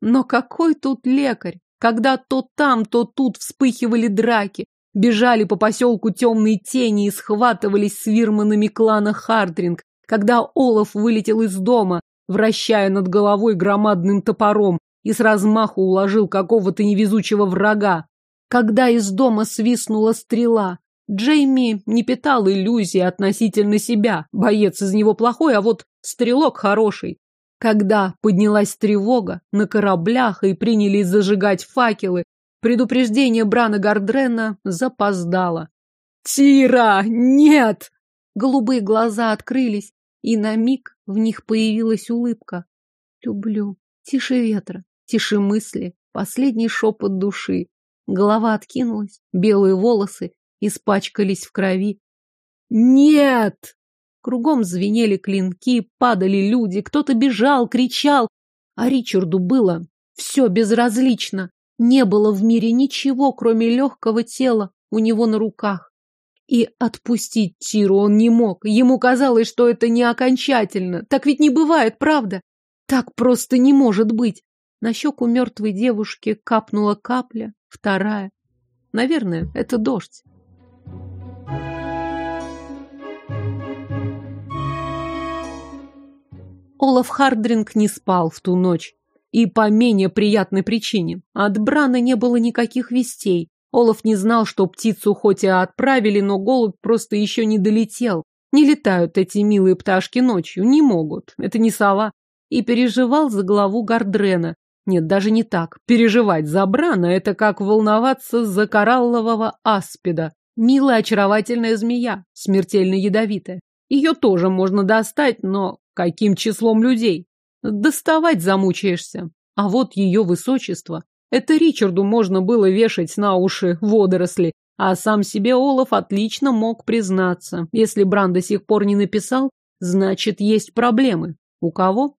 [SPEAKER 1] Но какой тут лекарь? Когда то там, то тут вспыхивали драки, бежали по поселку темные тени и схватывались с вирманами клана Хардринг, когда Олаф вылетел из дома, вращая над головой громадным топором и с размаху уложил какого-то невезучего врага. Когда из дома свистнула стрела, Джейми не питал иллюзий относительно себя. Боец из него плохой, а вот стрелок хороший. Когда поднялась тревога на кораблях и принялись зажигать факелы, предупреждение Брана Гардрена запоздало. «Тира! Нет!» Голубые глаза открылись, и на миг в них появилась улыбка. «Люблю. Тише ветра, тише мысли, последний шепот души». Голова откинулась, белые волосы испачкались в крови. «Нет!» Кругом звенели клинки, падали люди, кто-то бежал, кричал. А Ричарду было все безразлично. Не было в мире ничего, кроме легкого тела у него на руках. И отпустить Тиру он не мог. Ему казалось, что это не окончательно. Так ведь не бывает, правда? Так просто не может быть. На щеку мертвой девушки капнула капля, вторая. Наверное, это дождь. Олаф Хардринг не спал в ту ночь. И по менее приятной причине. От Брана не было никаких вестей. Олаф не знал, что птицу хоть и отправили, но голубь просто еще не долетел. Не летают эти милые пташки ночью, не могут. Это не сова. И переживал за главу Гардрена. Нет, даже не так. Переживать за Брана – это как волноваться за кораллового аспида. Милая очаровательная змея, смертельно ядовитая. Ее тоже можно достать, но каким числом людей? Доставать замучаешься. А вот ее высочество. Это Ричарду можно было вешать на уши водоросли, а сам себе Олаф отлично мог признаться. Если Бран до сих пор не написал, значит, есть проблемы. У кого?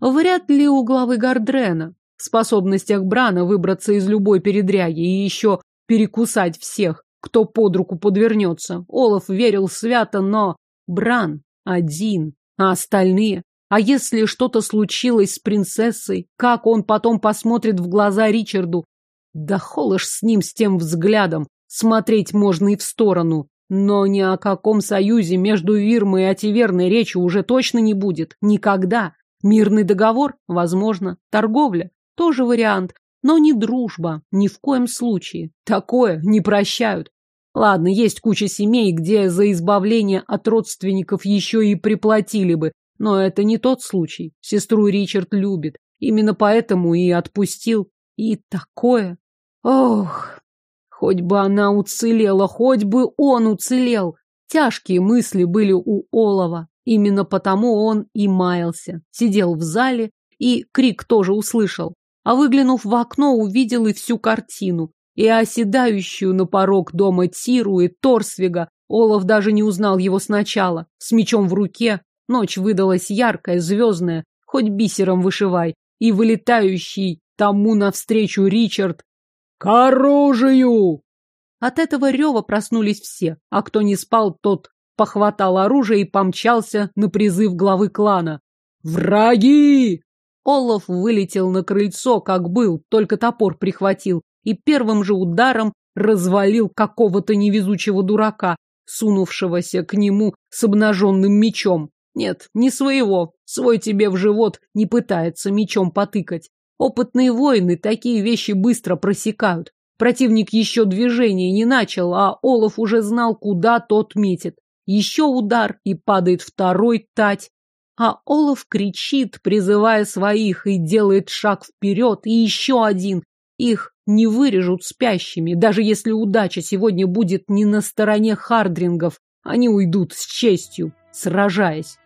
[SPEAKER 1] Вряд ли у главы Гардрена. В способностях Брана выбраться из любой передряги и еще перекусать всех кто под руку подвернется. Олаф верил свято, но Бран один, а остальные... А если что-то случилось с принцессой, как он потом посмотрит в глаза Ричарду? Да холош с ним, с тем взглядом. Смотреть можно и в сторону. Но ни о каком союзе между Вирмой и Ативерной речи уже точно не будет. Никогда. Мирный договор? Возможно. Торговля? Тоже вариант. Но не дружба. Ни в коем случае. Такое не прощают. Ладно, есть куча семей, где за избавление от родственников еще и приплатили бы, но это не тот случай. Сестру Ричард любит. Именно поэтому и отпустил. И такое. Ох, хоть бы она уцелела, хоть бы он уцелел. Тяжкие мысли были у Олова. Именно потому он и маялся. Сидел в зале и крик тоже услышал. А выглянув в окно, увидел и всю картину и оседающую на порог дома Тиру и Торсвига. Олаф даже не узнал его сначала. С мечом в руке. Ночь выдалась яркая, звездная, хоть бисером вышивай. И вылетающий тому навстречу Ричард. «К оружию!» От этого рева проснулись все, а кто не спал, тот похватал оружие и помчался на призыв главы клана. «Враги!» Олаф вылетел на крыльцо, как был, только топор прихватил, и первым же ударом развалил какого-то невезучего дурака, сунувшегося к нему с обнаженным мечом. Нет, не своего, свой тебе в живот не пытается мечом потыкать. Опытные воины такие вещи быстро просекают. Противник еще движения не начал, а Олаф уже знал, куда тот метит. Еще удар, и падает второй тать. А Олаф кричит, призывая своих, и делает шаг вперед, и еще один. Их не вырежут спящими, даже если удача сегодня будет не на стороне хардрингов. Они уйдут с честью, сражаясь.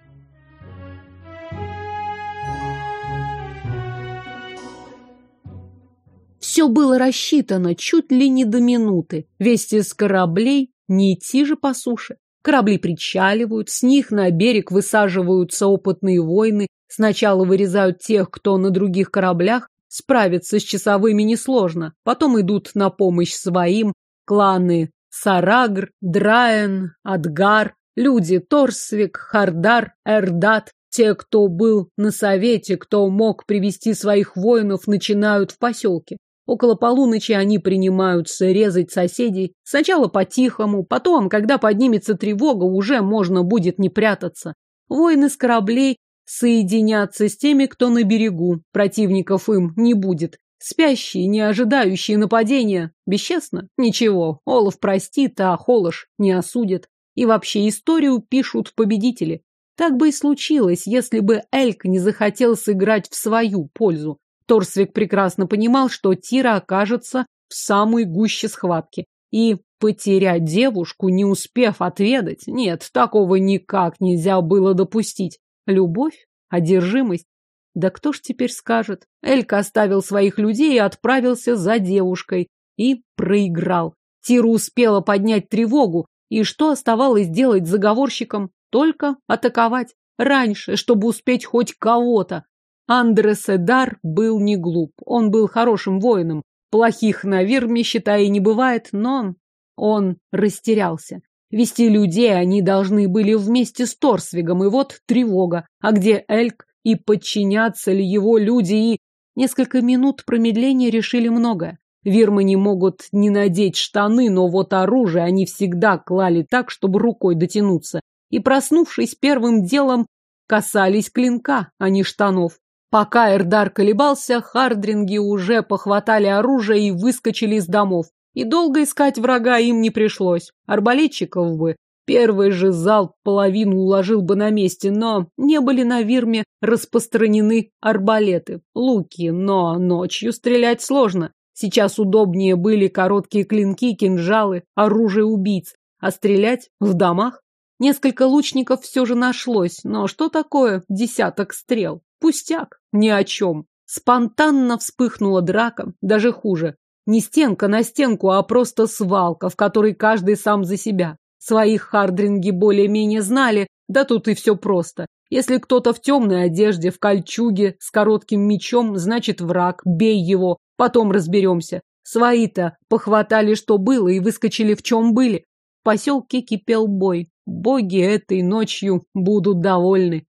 [SPEAKER 1] Все было рассчитано чуть ли не до минуты. Вести с кораблей не идти же по суше. Корабли причаливают, с них на берег высаживаются опытные воины, сначала вырезают тех, кто на других кораблях, справиться с часовыми несложно, потом идут на помощь своим, кланы Сарагр, Драен, Адгар, люди Торсвик, Хардар, Эрдат, те, кто был на совете, кто мог привести своих воинов, начинают в поселке. Около полуночи они принимаются резать соседей. Сначала по-тихому, потом, когда поднимется тревога, уже можно будет не прятаться. Воины с кораблей соединятся с теми, кто на берегу. Противников им не будет. Спящие, не ожидающие нападения. Бесчестно? Ничего. Олаф простит, а Холош не осудит. И вообще историю пишут победители. Так бы и случилось, если бы Эльк не захотел сыграть в свою пользу. Торсвик прекрасно понимал, что Тира окажется в самой гуще схватки. И потерять девушку, не успев отведать, нет, такого никак нельзя было допустить. Любовь? Одержимость? Да кто ж теперь скажет? Элька оставил своих людей и отправился за девушкой. И проиграл. Тира успела поднять тревогу, и что оставалось делать заговорщикам? Только атаковать. Раньше, чтобы успеть хоть кого-то. Андрес Эдар был не глуп. Он был хорошим воином. Плохих на Вирме, считай, не бывает, но он растерялся. Вести людей они должны были вместе с Торсвигом, и вот тревога. А где Эльк? И подчинятся ли его люди? И несколько минут промедления решили многое. Вирмы не могут не надеть штаны, но вот оружие они всегда клали так, чтобы рукой дотянуться. И, проснувшись первым делом, касались клинка, а не штанов. Пока Эрдар колебался, хардринги уже похватали оружие и выскочили из домов. И долго искать врага им не пришлось. Арбалетчиков бы. Первый же залп половину уложил бы на месте, но не были на Вирме распространены арбалеты, луки, но ночью стрелять сложно. Сейчас удобнее были короткие клинки, кинжалы, оружие убийц, а стрелять в домах? Несколько лучников все же нашлось, но что такое десяток стрел? Пустяк, ни о чем. Спонтанно вспыхнула драка, даже хуже. Не стенка на стенку, а просто свалка, в которой каждый сам за себя. Своих хардринги более-менее знали, да тут и все просто. Если кто-то в темной одежде, в кольчуге, с коротким мечом, значит враг, бей его, потом разберемся. Свои-то похватали, что было, и выскочили в чем были. В поселке кипел бой. Боги этой ночью будут довольны.